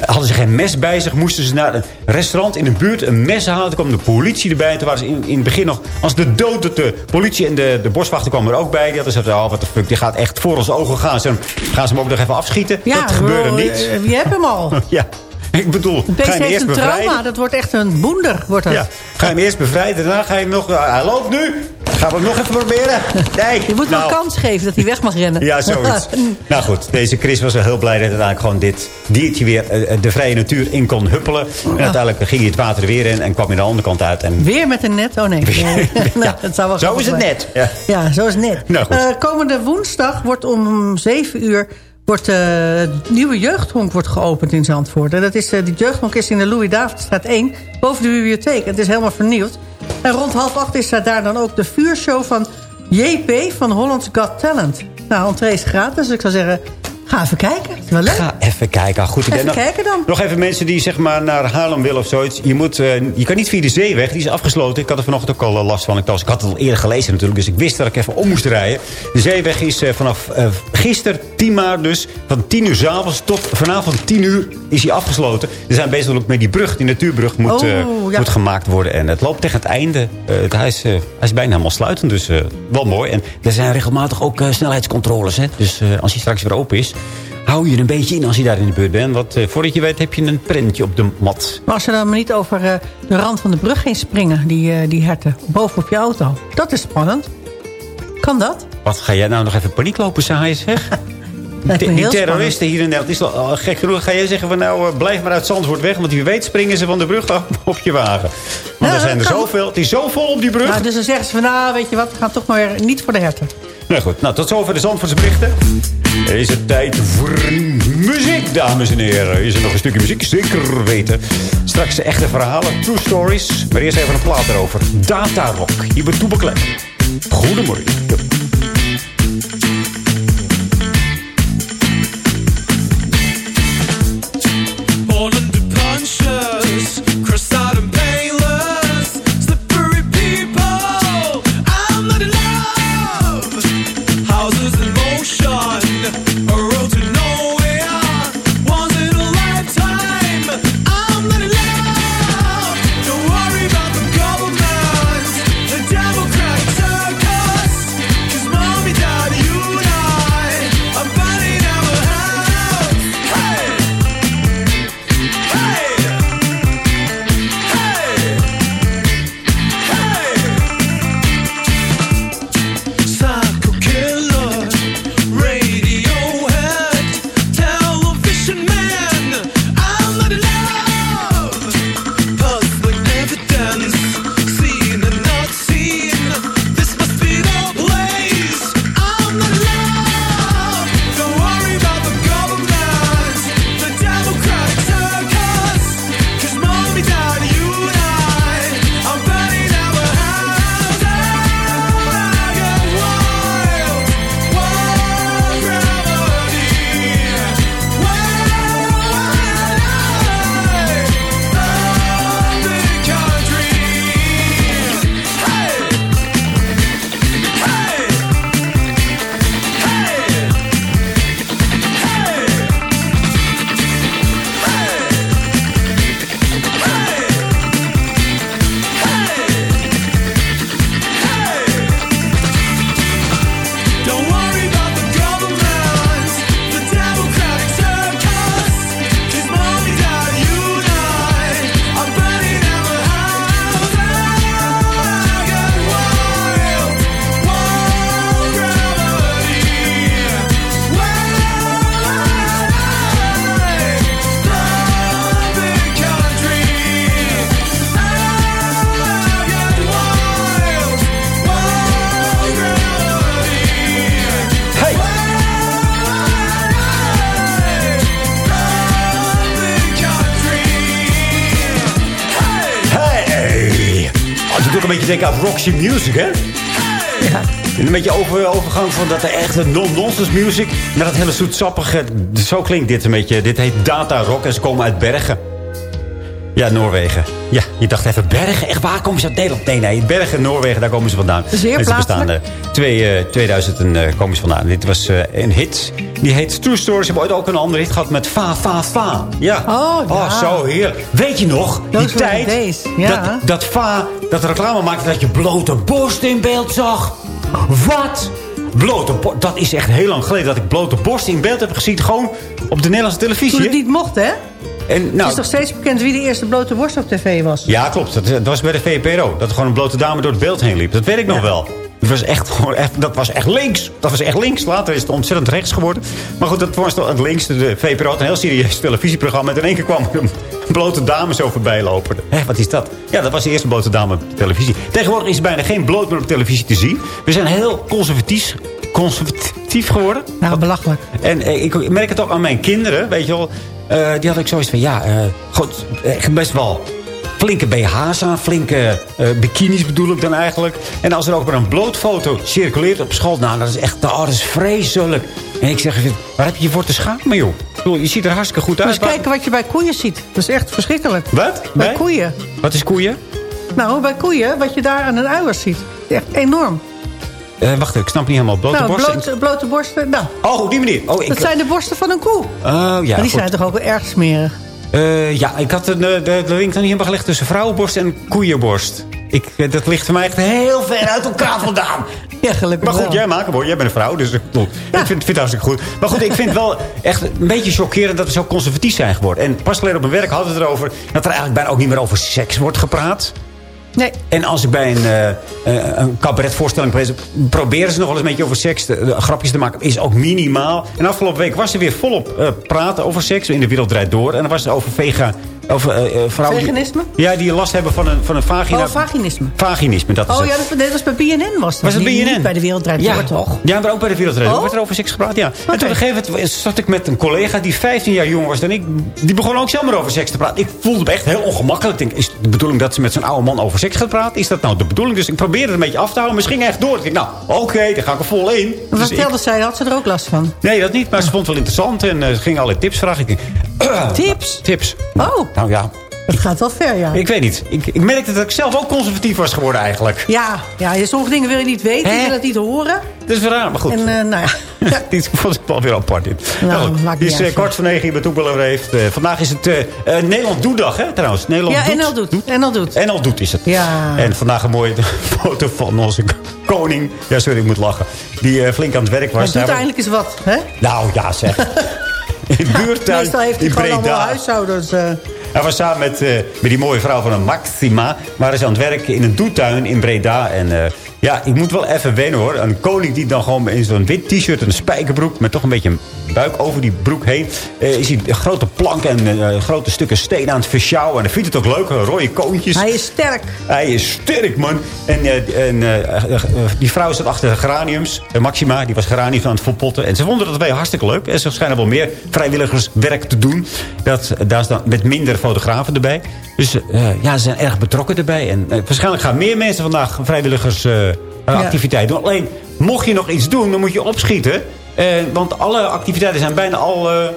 hadden ze geen mes bij zich. Moesten ze naar een restaurant in de buurt een mes halen. Toen kwam de politie erbij. En toen waren ze in, in het begin nog... als de dood dat de politie en de, de boswachter kwamen er ook bij. Die hadden gezegd, oh, wat de fuck, die gaat echt voor onze ogen gaan. Ze gaan ze hem ook nog even afschieten. Ja, dat gebeurde niet. Je hebt hem al. Ja, ik bedoel, ga je hem eerst een trauma. bevrijden? Dat wordt echt een boender. Wordt dat. Ja, ga je hem eerst bevrijden, daarna ga je hem nog... hij loopt nu! Gaan we hem nog even proberen? Nee. Je moet hem nou, een kans geven dat hij weg mag rennen. Ja, zoiets. nou goed, deze Chris was wel heel blij dat uiteindelijk gewoon dit diertje weer eh, de vrije natuur in kon huppelen. En uiteindelijk ging hij het water weer in en kwam hij de andere kant uit. En Weer met een net? Oh nee. nee. dat zou wel zo is het net. Ja. Ja, zo is het net. Nou goed. Eh, komende woensdag wordt om 7 uur wordt, eh, het nieuwe jeugdhonk wordt geopend in Zandvoort. En dat is, eh, die jeugdhonk is in de Louis Davidstraat 1, boven de bibliotheek. Het is helemaal vernieuwd. En rond half acht is daar dan ook de vuurshow van JP van Holland's Got Talent. Nou, entree is gratis, dus ik zou zeggen, ga even kijken. Wel leuk. Ga even kijken. Ah, Goed idee. Even Nog- kijken dan. Nog even mensen die zeg maar naar Haarlem willen of zoiets. Je, moet, eh, je kan niet via de zeeweg. Die is afgesloten. Ik had er vanochtend ook al eh, last van. Ik, was, ik had het al eerder gelezen natuurlijk. Dus ik wist dat ik even om moest rijden. De zeeweg is eh, vanaf eh gisteren 10 maart dus. Van 10 uur s'avonds tot vanavond 10 uur is hij afgesloten. We zijn bezig ook met die brug. Die natuurbrug moet, Oh, ja. moet gemaakt worden. En het loopt tegen het einde. Het- hij, is, eh, hij is bijna helemaal sluitend. Dus wel mooi. En er zijn regelmatig ook snelheidscontroles. Hè? Dus als hij straks weer open is... Hou je een beetje in als je daar in de buurt bent. Want eh, voordat je weet heb je een prentje op de mat. Maar als ze dan maar niet over eh, de rand van de brug heen springen, die, eh, die herten, bovenop je auto. Dat is spannend. Kan dat? Wat ga jij nou nog even paniek lopen zaaien, zeg? Die terroristen hier in Nederland. Is al gek genoeg. Ga jij zeggen van nou, blijf maar uit Zandvoort weg. Want wie weet springen ze van de brug af op je wagen. Want Ja, er zijn er zoveel. Het is zo vol op die brug. Nou, dus dan zeggen ze van, nou, weet je wat, we gaan toch maar weer niet voor de herten. Nou goed, nou, tot zover de Zandvoortse berichten. Er is het tijd voor muziek, dames en heren. Is er nog een stukje muziek? Zeker weten. Straks de echte verhalen, true stories. Maar eerst even een plaat erover. Data Rock, hier bij Toebeklet. Goedemorgen. Roxy Music, hè? Ja. En een beetje over, overgang van dat echte non-nonsense music... naar dat hele zoetsappige... Zo klinkt dit een beetje. Dit heet Data Rock en ze komen uit Bergen. Ja, Noorwegen. Ja, je dacht even Bergen. Echt, waar komen ze uit Nederland? Nee, nee, Bergen, Noorwegen, daar komen ze vandaan. Zeer En ze bestaan eh, twee, eh, 2000 en, eh, komen ze vandaan. Dit was eh, een hit. Die heet True Stories. Ze hebben ooit ook een andere hit gehad met Fa, Fa, Fa. Ja. Oh, ja. zo heerlijk. Weet je nog, die Those tijd ja. dat, dat Fa, dat reclame maakte dat je blote borst in beeld zag. Wat? Blote borst. Dat is echt heel lang geleden dat ik blote borst in beeld heb gezien. Gewoon op de Nederlandse televisie. Toen het niet mocht, hè? En, het nou, is nog steeds bekend wie de eerste blote borst op tv was. Ja, klopt. Dat, dat was bij de VPRO. Dat er gewoon een blote dame door het beeld heen liep. Dat weet ik nog wel. Dat was, echt, dat was echt links. Dat was echt links. Later is het ontzettend rechts geworden. Maar goed, dat was toch het linkste. De VPRO had een heel serieus televisieprogramma. En in één keer kwam een blote dame zo voorbij lopen. Hé, wat is dat? Ja, dat was de eerste blote dame op televisie. Tegenwoordig is er bijna geen bloot meer op televisie te zien. We zijn heel conservatief, conservatief geworden. Nou, belachelijk. En eh, ik merk het ook aan mijn kinderen, weet je wel. Eh, die had ik zoiets van, ja, eh goed, best wel flinke BH's aan, flinke eh, bikinis bedoel ik dan eigenlijk. En als er ook maar een blootfoto circuleert op school, nou, dat is echt, oh, dat is vreselijk. En ik zeg, waar heb je je voor te schamen, joh? Bedoel, je ziet er hartstikke goed uit. eens kijken wat je bij koeien ziet. Dat is echt verschrikkelijk. Wat? Bij koeien. Wat is koeien? Nou, bij koeien, wat je daar aan een uiers ziet. Echt enorm. Eh, wacht even, ik snap niet helemaal. Blote nou, borsten? blote, blote borsten. Nou, Oh, op die manier. Oh, ik... dat zijn de borsten van een koe. Oh, ja, maar die goed. zijn toch ook wel erg smerig. Eh, ja, ik had de, de, de link nog niet helemaal gelegd tussen vrouwenborst en koeienborst. Ik, eh, dat ligt voor mij echt heel ver uit elkaar vandaan. Ja, gelukkig Maar goed, wel. jij maakt hem hoor. Jij bent een vrouw, dus ik, bedoel, ik vind, vind het hartstikke goed. Maar goed, ik vind het wel echt een beetje chockerend dat we zo conservatief zijn geworden. En pas geleden op mijn werk hadden we het erover dat er eigenlijk bijna ook niet meer over seks wordt gepraat. Nee. En als ik bij een, eh, een cabaretvoorstelling prezen- proberen ze nog wel eens een beetje over seks grapjes te maken. Is ook minimaal. En afgelopen week was er weer volop eh, praten over seks in de wereld draait door. En dan was het over vega, over eh, eh, vrouwen. die- ja, die last hebben van een, van een vagina. Oh, vaginisme. Vaginisme, dat is Oh het. ja, dat, dat was bij BNN was dat. Was het BNN? Niet bij de Wereld Draait ja. Door, toch? Ja, maar ook bij de Wereldrijd. Oh? Werd er over seks gepraat? Ja. En toen op een gegeven moment zat ik met een collega die 15 jaar jonger was dan ik. Die begon ook zelf maar over seks te praten. Ik voelde me echt heel ongemakkelijk. Ik denk, is het de bedoeling dat ze met zo'n oude man over seks gaat praten? Is dat nou de bedoeling? Dus ik probeerde het een beetje af te houden. Misschien echt door. Ik denk, nou, oké, daar ga ik er vol in. Wat Dus ik- vertelde zij? Had ze er ook last van? Nee, dat niet. Maar ze vond het wel interessant. En eh, ze ging allerlei tips vragen. Ik denk, Tips? tips. Oh, Nou ja, dat gaat wel ver, ja. ik weet niet. Ik, ik merkte dat ik zelf ook conservatief was geworden eigenlijk. Ja, ja, je- sommige dingen wil je niet weten. Je wil het niet horen. Dat is raar, maar goed. En eh, nou ja. Dit vond ik wel weer apart. Dit. Nou, maakt Die is uit. kwart van negen Toepel over heeft. Eh, vandaag is het eh, Nederland Doedag, hè, trouwens. Nederland Ja, doet. NL doet. NL doet. NL doet is het. Ja. En vandaag een mooie foto van onze koning. Ja, sorry, ik moet lachen. Die flink aan het werk was. Maar doet Hij- eindelijk eens wat, hè? Nou, ja zeg. In buurtuin Meestal heeft hij in gewoon allemaal Breda. huishoudens. Hij was samen met, eh, met die mooie vrouw van een Maxima. Waren ze aan het werken in een doetuin in Breda. En eh, ja, ik moet wel even wennen hoor. Een koning die dan gewoon in zo'n wit t-shirt en een spijkerbroek... met toch een beetje een buik over die broek heen... eh, is hij grote planken en eh, grote stukken steen aan het versjouwen. En hij vindt het ook leuk, rode koontjes. Hij is sterk. Hij is sterk, man. En, eh, en eh, eh, eh, die vrouw zat achter de geraniums. Eh, Maxima, die was geraniums aan het verpotten. En ze vonden dat wij hartstikke leuk. En ze schijnen wel meer vrijwilligerswerk te doen. Dat, daar is dan met minder fotografen erbij. Dus eh, ja, ze zijn erg betrokken erbij. En eh, waarschijnlijk gaan meer mensen vandaag doen. Alleen, mocht je nog iets doen, dan moet je opschieten. Eh, want alle activiteiten zijn bijna al eh,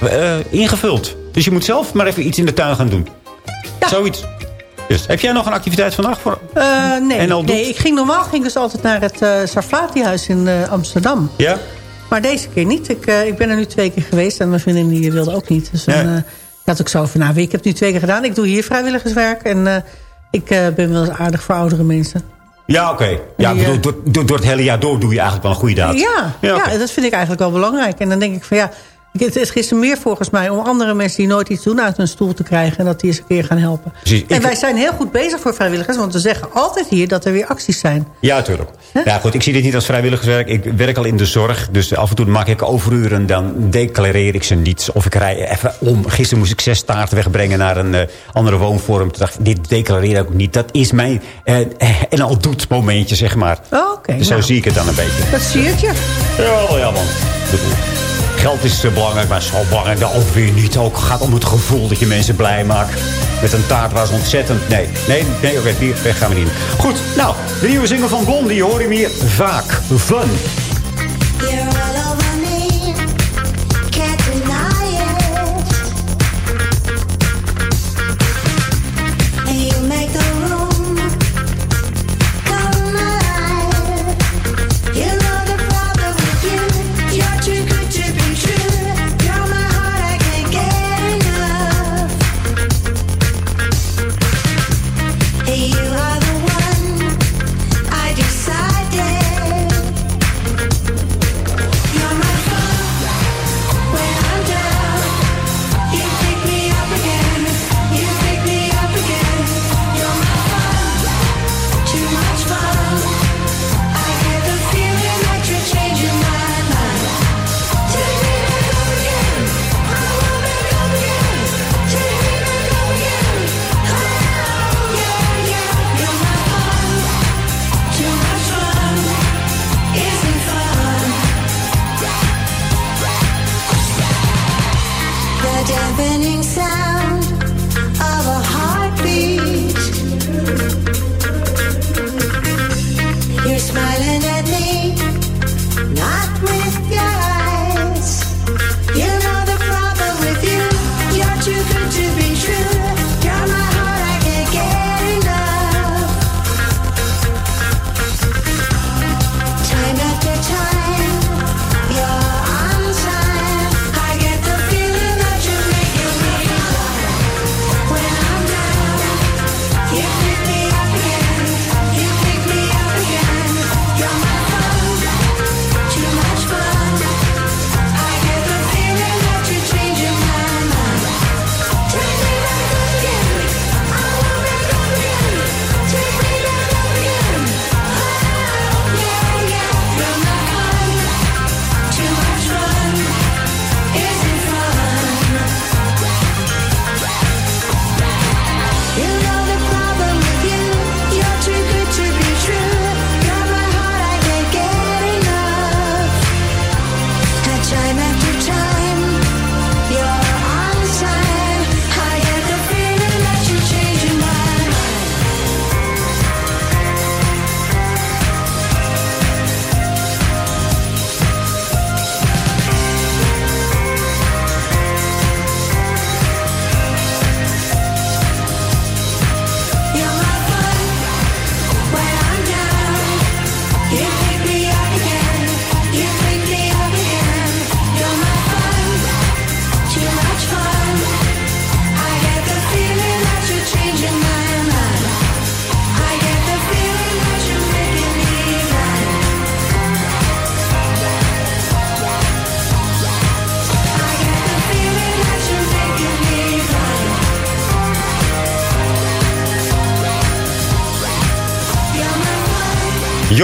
eh, ingevuld. Dus je moet zelf maar even iets in de tuin gaan doen. Zoiets. Dus, heb jij nog een activiteit vandaag? Voor... Nee, nee, ik ging normaal ging dus altijd naar het uh, Sarfati-huis in uh, Amsterdam. Ja? Maar deze keer niet. Ik, ik ben er nu twee keer geweest en mijn vriendin die wilde ook niet. Dus dan, Ja. uh, ik had ook zo van, nou, ik heb het nu twee keer gedaan. Ik doe hier vrijwilligerswerk en ik ben wel eens aardig voor oudere mensen. Ja, oké. Ja, Die, bedoel, door, door, door het hele jaar door doe je eigenlijk wel een goede daad. Ja, ja, dat vind ik eigenlijk wel belangrijk. En dan denk ik van ja, het is gisteren meer volgens mij om andere mensen die nooit iets doen uit hun stoel te krijgen. En dat die eens een keer gaan helpen. Precies. En wij zijn heel goed bezig voor vrijwilligers. Want we zeggen altijd hier dat er weer acties zijn. Ja, natuurlijk. Ja, goed, ik zie dit niet als vrijwilligerswerk. Ik werk al in de zorg, dus af en toe maak ik overuren. Dan declareer ik ze niet. Of ik rij even om. Gisteren moest ik zes taarten wegbrengen naar een eh, andere woonvorm. Toen dacht ik, dit declareer ik ook niet. Dat is mijn eh, en al doet momentje, zeg maar. Oh, Oké. Dus zo nou, zie ik het dan een beetje. Dat siert je. Ja, ja, man. Geld is eh, belangrijk, maar zo belangrijk dan ook weer niet. Ook gaat om het gevoel dat je mensen blij maakt. Met een taart was ontzettend... Nee, nee, nee, oké, die weg gaan we niet. Goed, nou, de nieuwe single van Blondie hoor je hier vaak. Fun.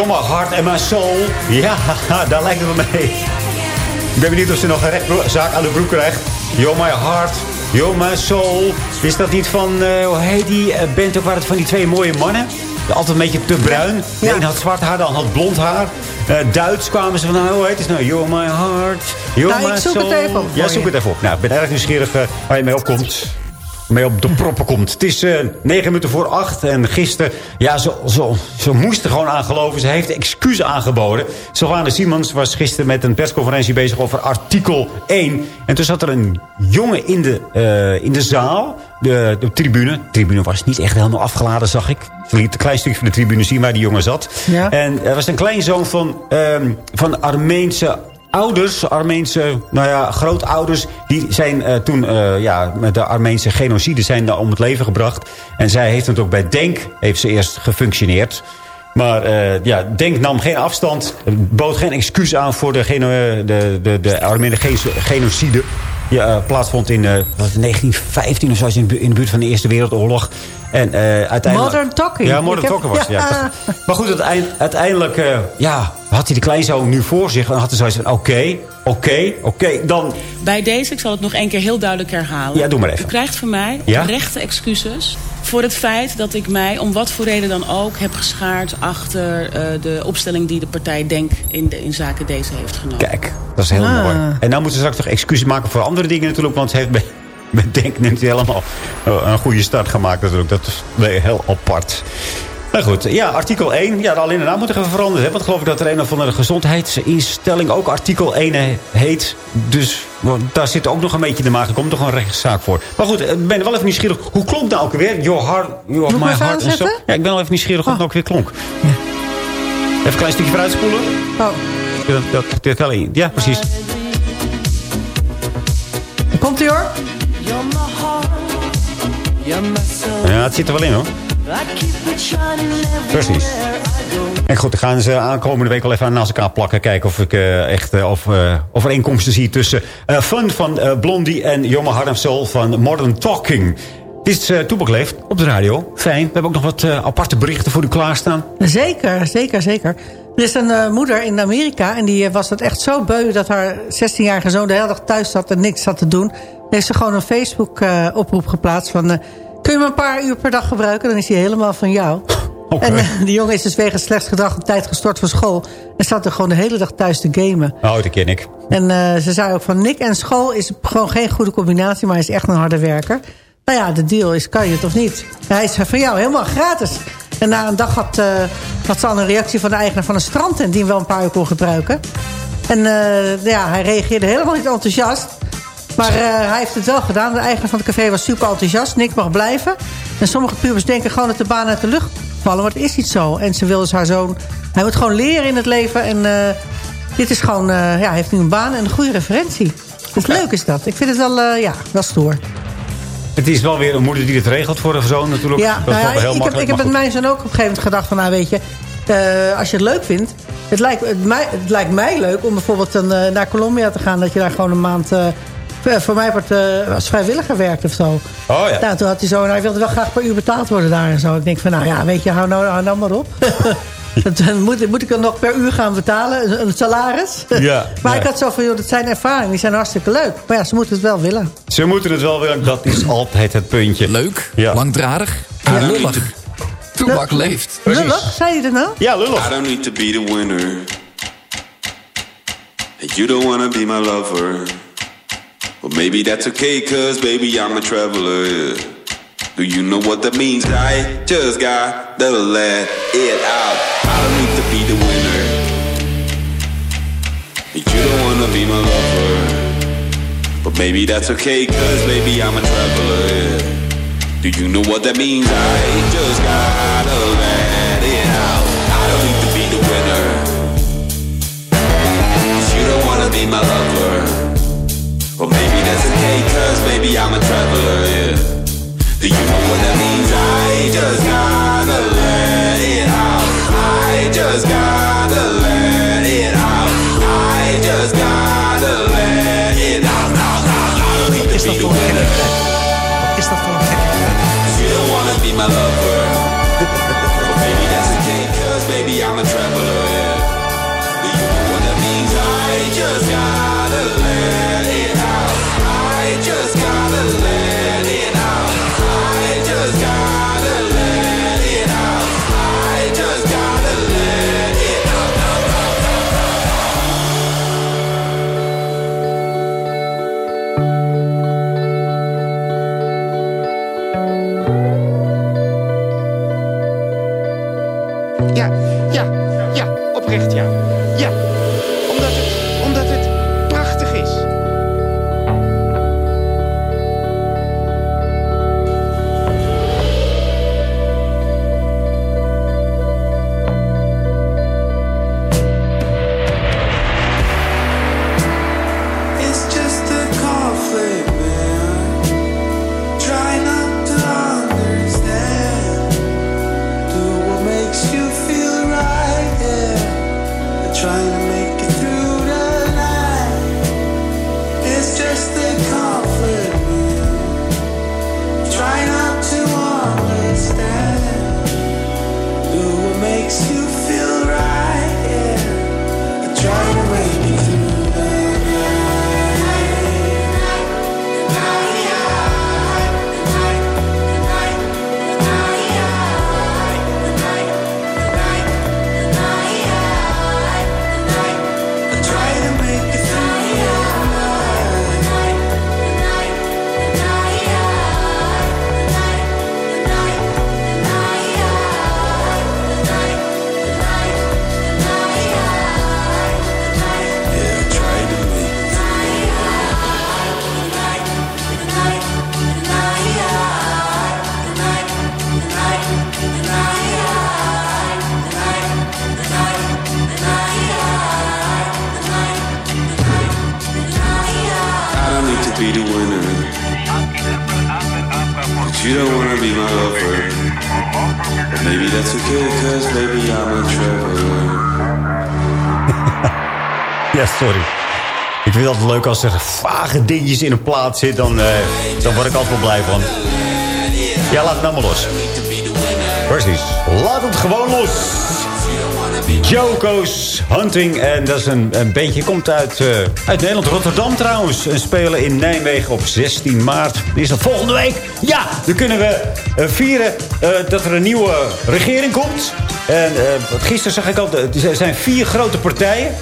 My heart and my soul. Ja, daar lijkt het wel mee. Ik ben benieuwd of ze nog een rechtszaak aan de broek krijgt. You're my heart, you're my soul. Is dat niet van, eh, hoe heet die uh, band ook, waar het van die twee mooie mannen? Altijd een beetje te bruin. De een had zwart haar, de ander had blond haar. Eh, Duits kwamen ze van, nou, hoe heet het nou? You're my heart, you're Nou, ik my zoek soul. het even op Ja, je. zoek het even op. Nou, ik ben erg nieuwsgierig eh, waar je mee opkomt. Mee op de proppen komt. Het is eh, negen minuten voor acht. En gisteren, ja, ze, ze, ze moest er gewoon aan geloven. Ze heeft excuus aangeboden. Sylvana Simons was gisteren met een persconferentie bezig over artikel 1. En toen zat er een jongen in de, eh, in de zaal. De, de tribune. De tribune was niet echt helemaal afgeladen, zag ik. Je liet een klein stukje van de tribune zien waar die jongen zat. Ja. En er was een kleinzoon van, ehm van Armeense ouders, Armeense nou ja, grootouders... die zijn eh, toen eh, ja, met de Armeense genocide zijn daar om het leven gebracht. En zij heeft het ook bij DENK heeft ze eerst gefunctioneerd. Maar eh, ja, DENK nam geen afstand, bood geen excuus aan... voor de, geno de, de, de genocide... die eh, plaatsvond in eh, wat, 1915 of zo, in de bu- in de buurt van de Eerste Wereldoorlog. En eh, uiteindelijk... Modern Talking. Ja, Modern Talking was het, ja. Ja. Maar goed, uiteind- uiteindelijk eh, ja, had hij de kleinzoon nu voor zich. En had hij zoiets van, oké, oké, oké, dan... Bij deze, ik zal het nog één keer heel duidelijk herhalen. Ja, doe maar even. U krijgt van mij Ja? rechte excuses voor het feit dat ik mij, om wat voor reden dan ook, heb geschaard achter eh, de opstelling die de partij Denk in, de, in zaken deze heeft genomen. Kijk, dat is heel Ah. mooi. En nou moeten ze straks toch excuses maken voor andere dingen natuurlijk. Want ze heeft bij, bij Denk niet helemaal eh, een goede start gemaakt natuurlijk. Dat is heel apart. Nou goed, ja, artikel 1. Ja, alleen de naam moet er even veranderen. Hè? Want geloof ik dat er een of andere gezondheidsinstelling ook artikel 1 he- heet. Dus daar zit ook nog een beetje in de maag. Er komt nog een rechtszaak voor. Maar goed, ik ben wel even nieuwsgierig. Hoe klonk nou ook weer? Your heart, your, my heart soul. aanzetten? Ja, ik ben wel even nieuwsgierig hoe het nou ook weer klonk. Even een klein stukje vooruitspoelen. Oh, In. Ja, precies. komt ie hoor. Ja, het zit er wel in hoor. Precies. En goed, dan gaan ze aankomende week wel even naast elkaar plakken. Kijken of ik eh, echt eh, of, eh, overeenkomsten zie tussen Fun van Blondie en and Soul van Modern Talking. Dit is uh, Toepak Leeft op de radio. Fijn. We hebben ook nog wat aparte berichten voor u klaarstaan. Zeker, zeker, zeker. Er is een eh, moeder in Amerika en die eh, was het echt zo beu... dat haar 16-jarige zoon de hele dag thuis zat en niks zat te doen. Dan heeft ze gewoon een Facebook-oproep geplaatst van... eh, kun je me een paar uur per dag gebruiken? Dan is hij helemaal van jou. En eh, die jongen is dus wegens slecht gedrag een tijd gestort van school... en zat er gewoon de hele dag thuis te gamen. Oh, dat ken ik. En eh, ze zei ook van Nick en school is gewoon geen goede combinatie... maar hij is echt een harde werker. Nou ja, de deal is, kan je het of niet? Hij is van jou helemaal gratis. En na een dag had, eh, had ze al een reactie van de eigenaar van een strandtent... die hem wel een paar uur kon gebruiken. En eh, ja, hij reageerde helemaal niet enthousiast. Maar eh, hij heeft het wel gedaan. De eigenaar van het café was super enthousiast. Nick mag blijven. En sommige pubers denken gewoon dat de baan uit de lucht vallen. Maar het is niet zo. En ze wil dus haar zoon... Hij moet gewoon leren in het leven. En dit is gewoon... ja, hij heeft nu een baan en een goede referentie. Dus leuk is dat. Ik vind het wel, ja, wel stoer. Het is wel weer een moeder die het regelt voor haar zoon natuurlijk. Ja, dat is nou ja, heel ik heb, ik heb met mijn zoon ook op een gegeven moment gedacht van... nou weet je, eh, als je het leuk vindt... Het lijkt, het, mij, het lijkt mij leuk om bijvoorbeeld een, eh, naar Colombia te gaan... dat je daar gewoon een maand... eh, voor- mij wordt als vrijwilliger werkt of zo. Oh ja. Nou, toen had hij zo... Nou, hij wilde wel graag per uur betaald worden daar en zo. Ik denk van, nou ja, weet je, hou nou, hou nou maar op. Dan moet, moet ik dan nog per uur gaan betalen, een, een salaris? Ja, maar ja. ik had zo van, joh, dat zijn ervaringen, die zijn hartstikke leuk. Maar ja, ze moeten het wel willen. Ze moeten het wel willen, dat is altijd het puntje. Leuk, Ja. langdradig en lullig. Toebak leeft. Lullig, zei je dat nou? Ja, lullig. I don't need to be the winner. And you don't wanna be my lover. Well, maybe that's okay, cause baby, I'm a traveler. yeah. Do you know what that means? I just got to let it out. I don't need to be the winner. You don't wanna be my lover. But maybe that's okay, cause baby, I'm a traveler. Do you know what that means? I just gotta let it out. I don't need to be the winner. you don't wanna be my lover. Well, maybe that's okay, cause maybe I'm a traveler, yeah. Do you know what that means? I just gotta let it out. I just gotta Maybe that's okay. Ja, sorry. Ik vind het altijd leuk als er vage dingetjes in een plaat zitten. Dan, eh, dan word ik altijd wel blij van. Ja, laat het nou los. Precies. Laat het gewoon los. Joko's Hunting. En dat is een, een bandje. Komt uit, eh, uit Nederland. Rotterdam trouwens. En spelen in Nijmegen op 16 maart. Is dat volgende week? Ja, dan kunnen we eh, vieren eh, dat er een nieuwe regering komt. En gisteren zag ik al, er zijn vier grote partijen.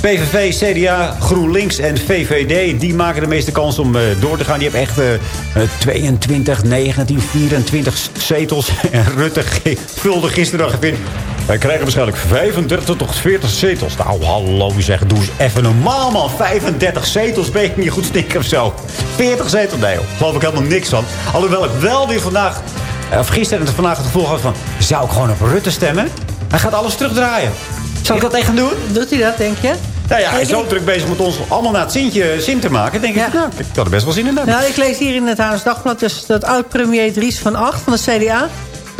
PVV, CDA, GroenLinks en VVD... die maken de meeste kans om door te gaan. Die hebben echt eh, eh, 22, 19, 24 zetels. En Rutte vulde gisteren nog in. Wij krijgen waarschijnlijk 35 tot 40 zetels. Nou, hallo, zeg, doe eens even normaal, man. 35 zetels, ben ik niet goed stinken of zo. 40 zetels, nee, joh. geloof ik helemaal niks van. Alhoewel ik wel weer vandaag, eh, of gisteren en vandaag het gevoel had van... zou ik gewoon op Rutte stemmen? Hij gaat alles terugdraaien. Zal ik dat echt gaan doen? Doet hij dat, denk je? Nou ja, hij is zo druk bezig met ons allemaal naar het zintje, zin te maken. denk ik, nou, ik had er best wel zin in hebben. Nou, ik lees hier in het Haars Dagblad dus dat oud-premier Dries van Acht van de CDA...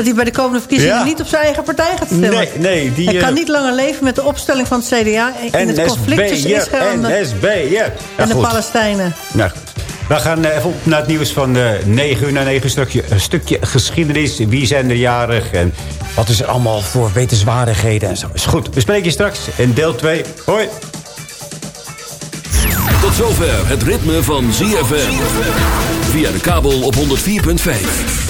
dat hij bij de komende verkiezingen Ja. niet op zijn eigen partij gaat stemmen. Nee, nee, die, hij kan eh, niet langer leven met de opstelling van het CDA... in het conflict tussen Israël en de, NSB'er. Ja, en de goed. Palestijnen. Nou goed. We gaan eh, even op naar het nieuws van eh 9 uur naar 9 een stukje, een stukje geschiedenis. Wie zijn er jarig en wat is er allemaal voor wetenswaardigheden en zo. Is goed, we spreken je straks in deel 2. Hoi. Tot zover het ritme van ZFM. Via de kabel op 104.5.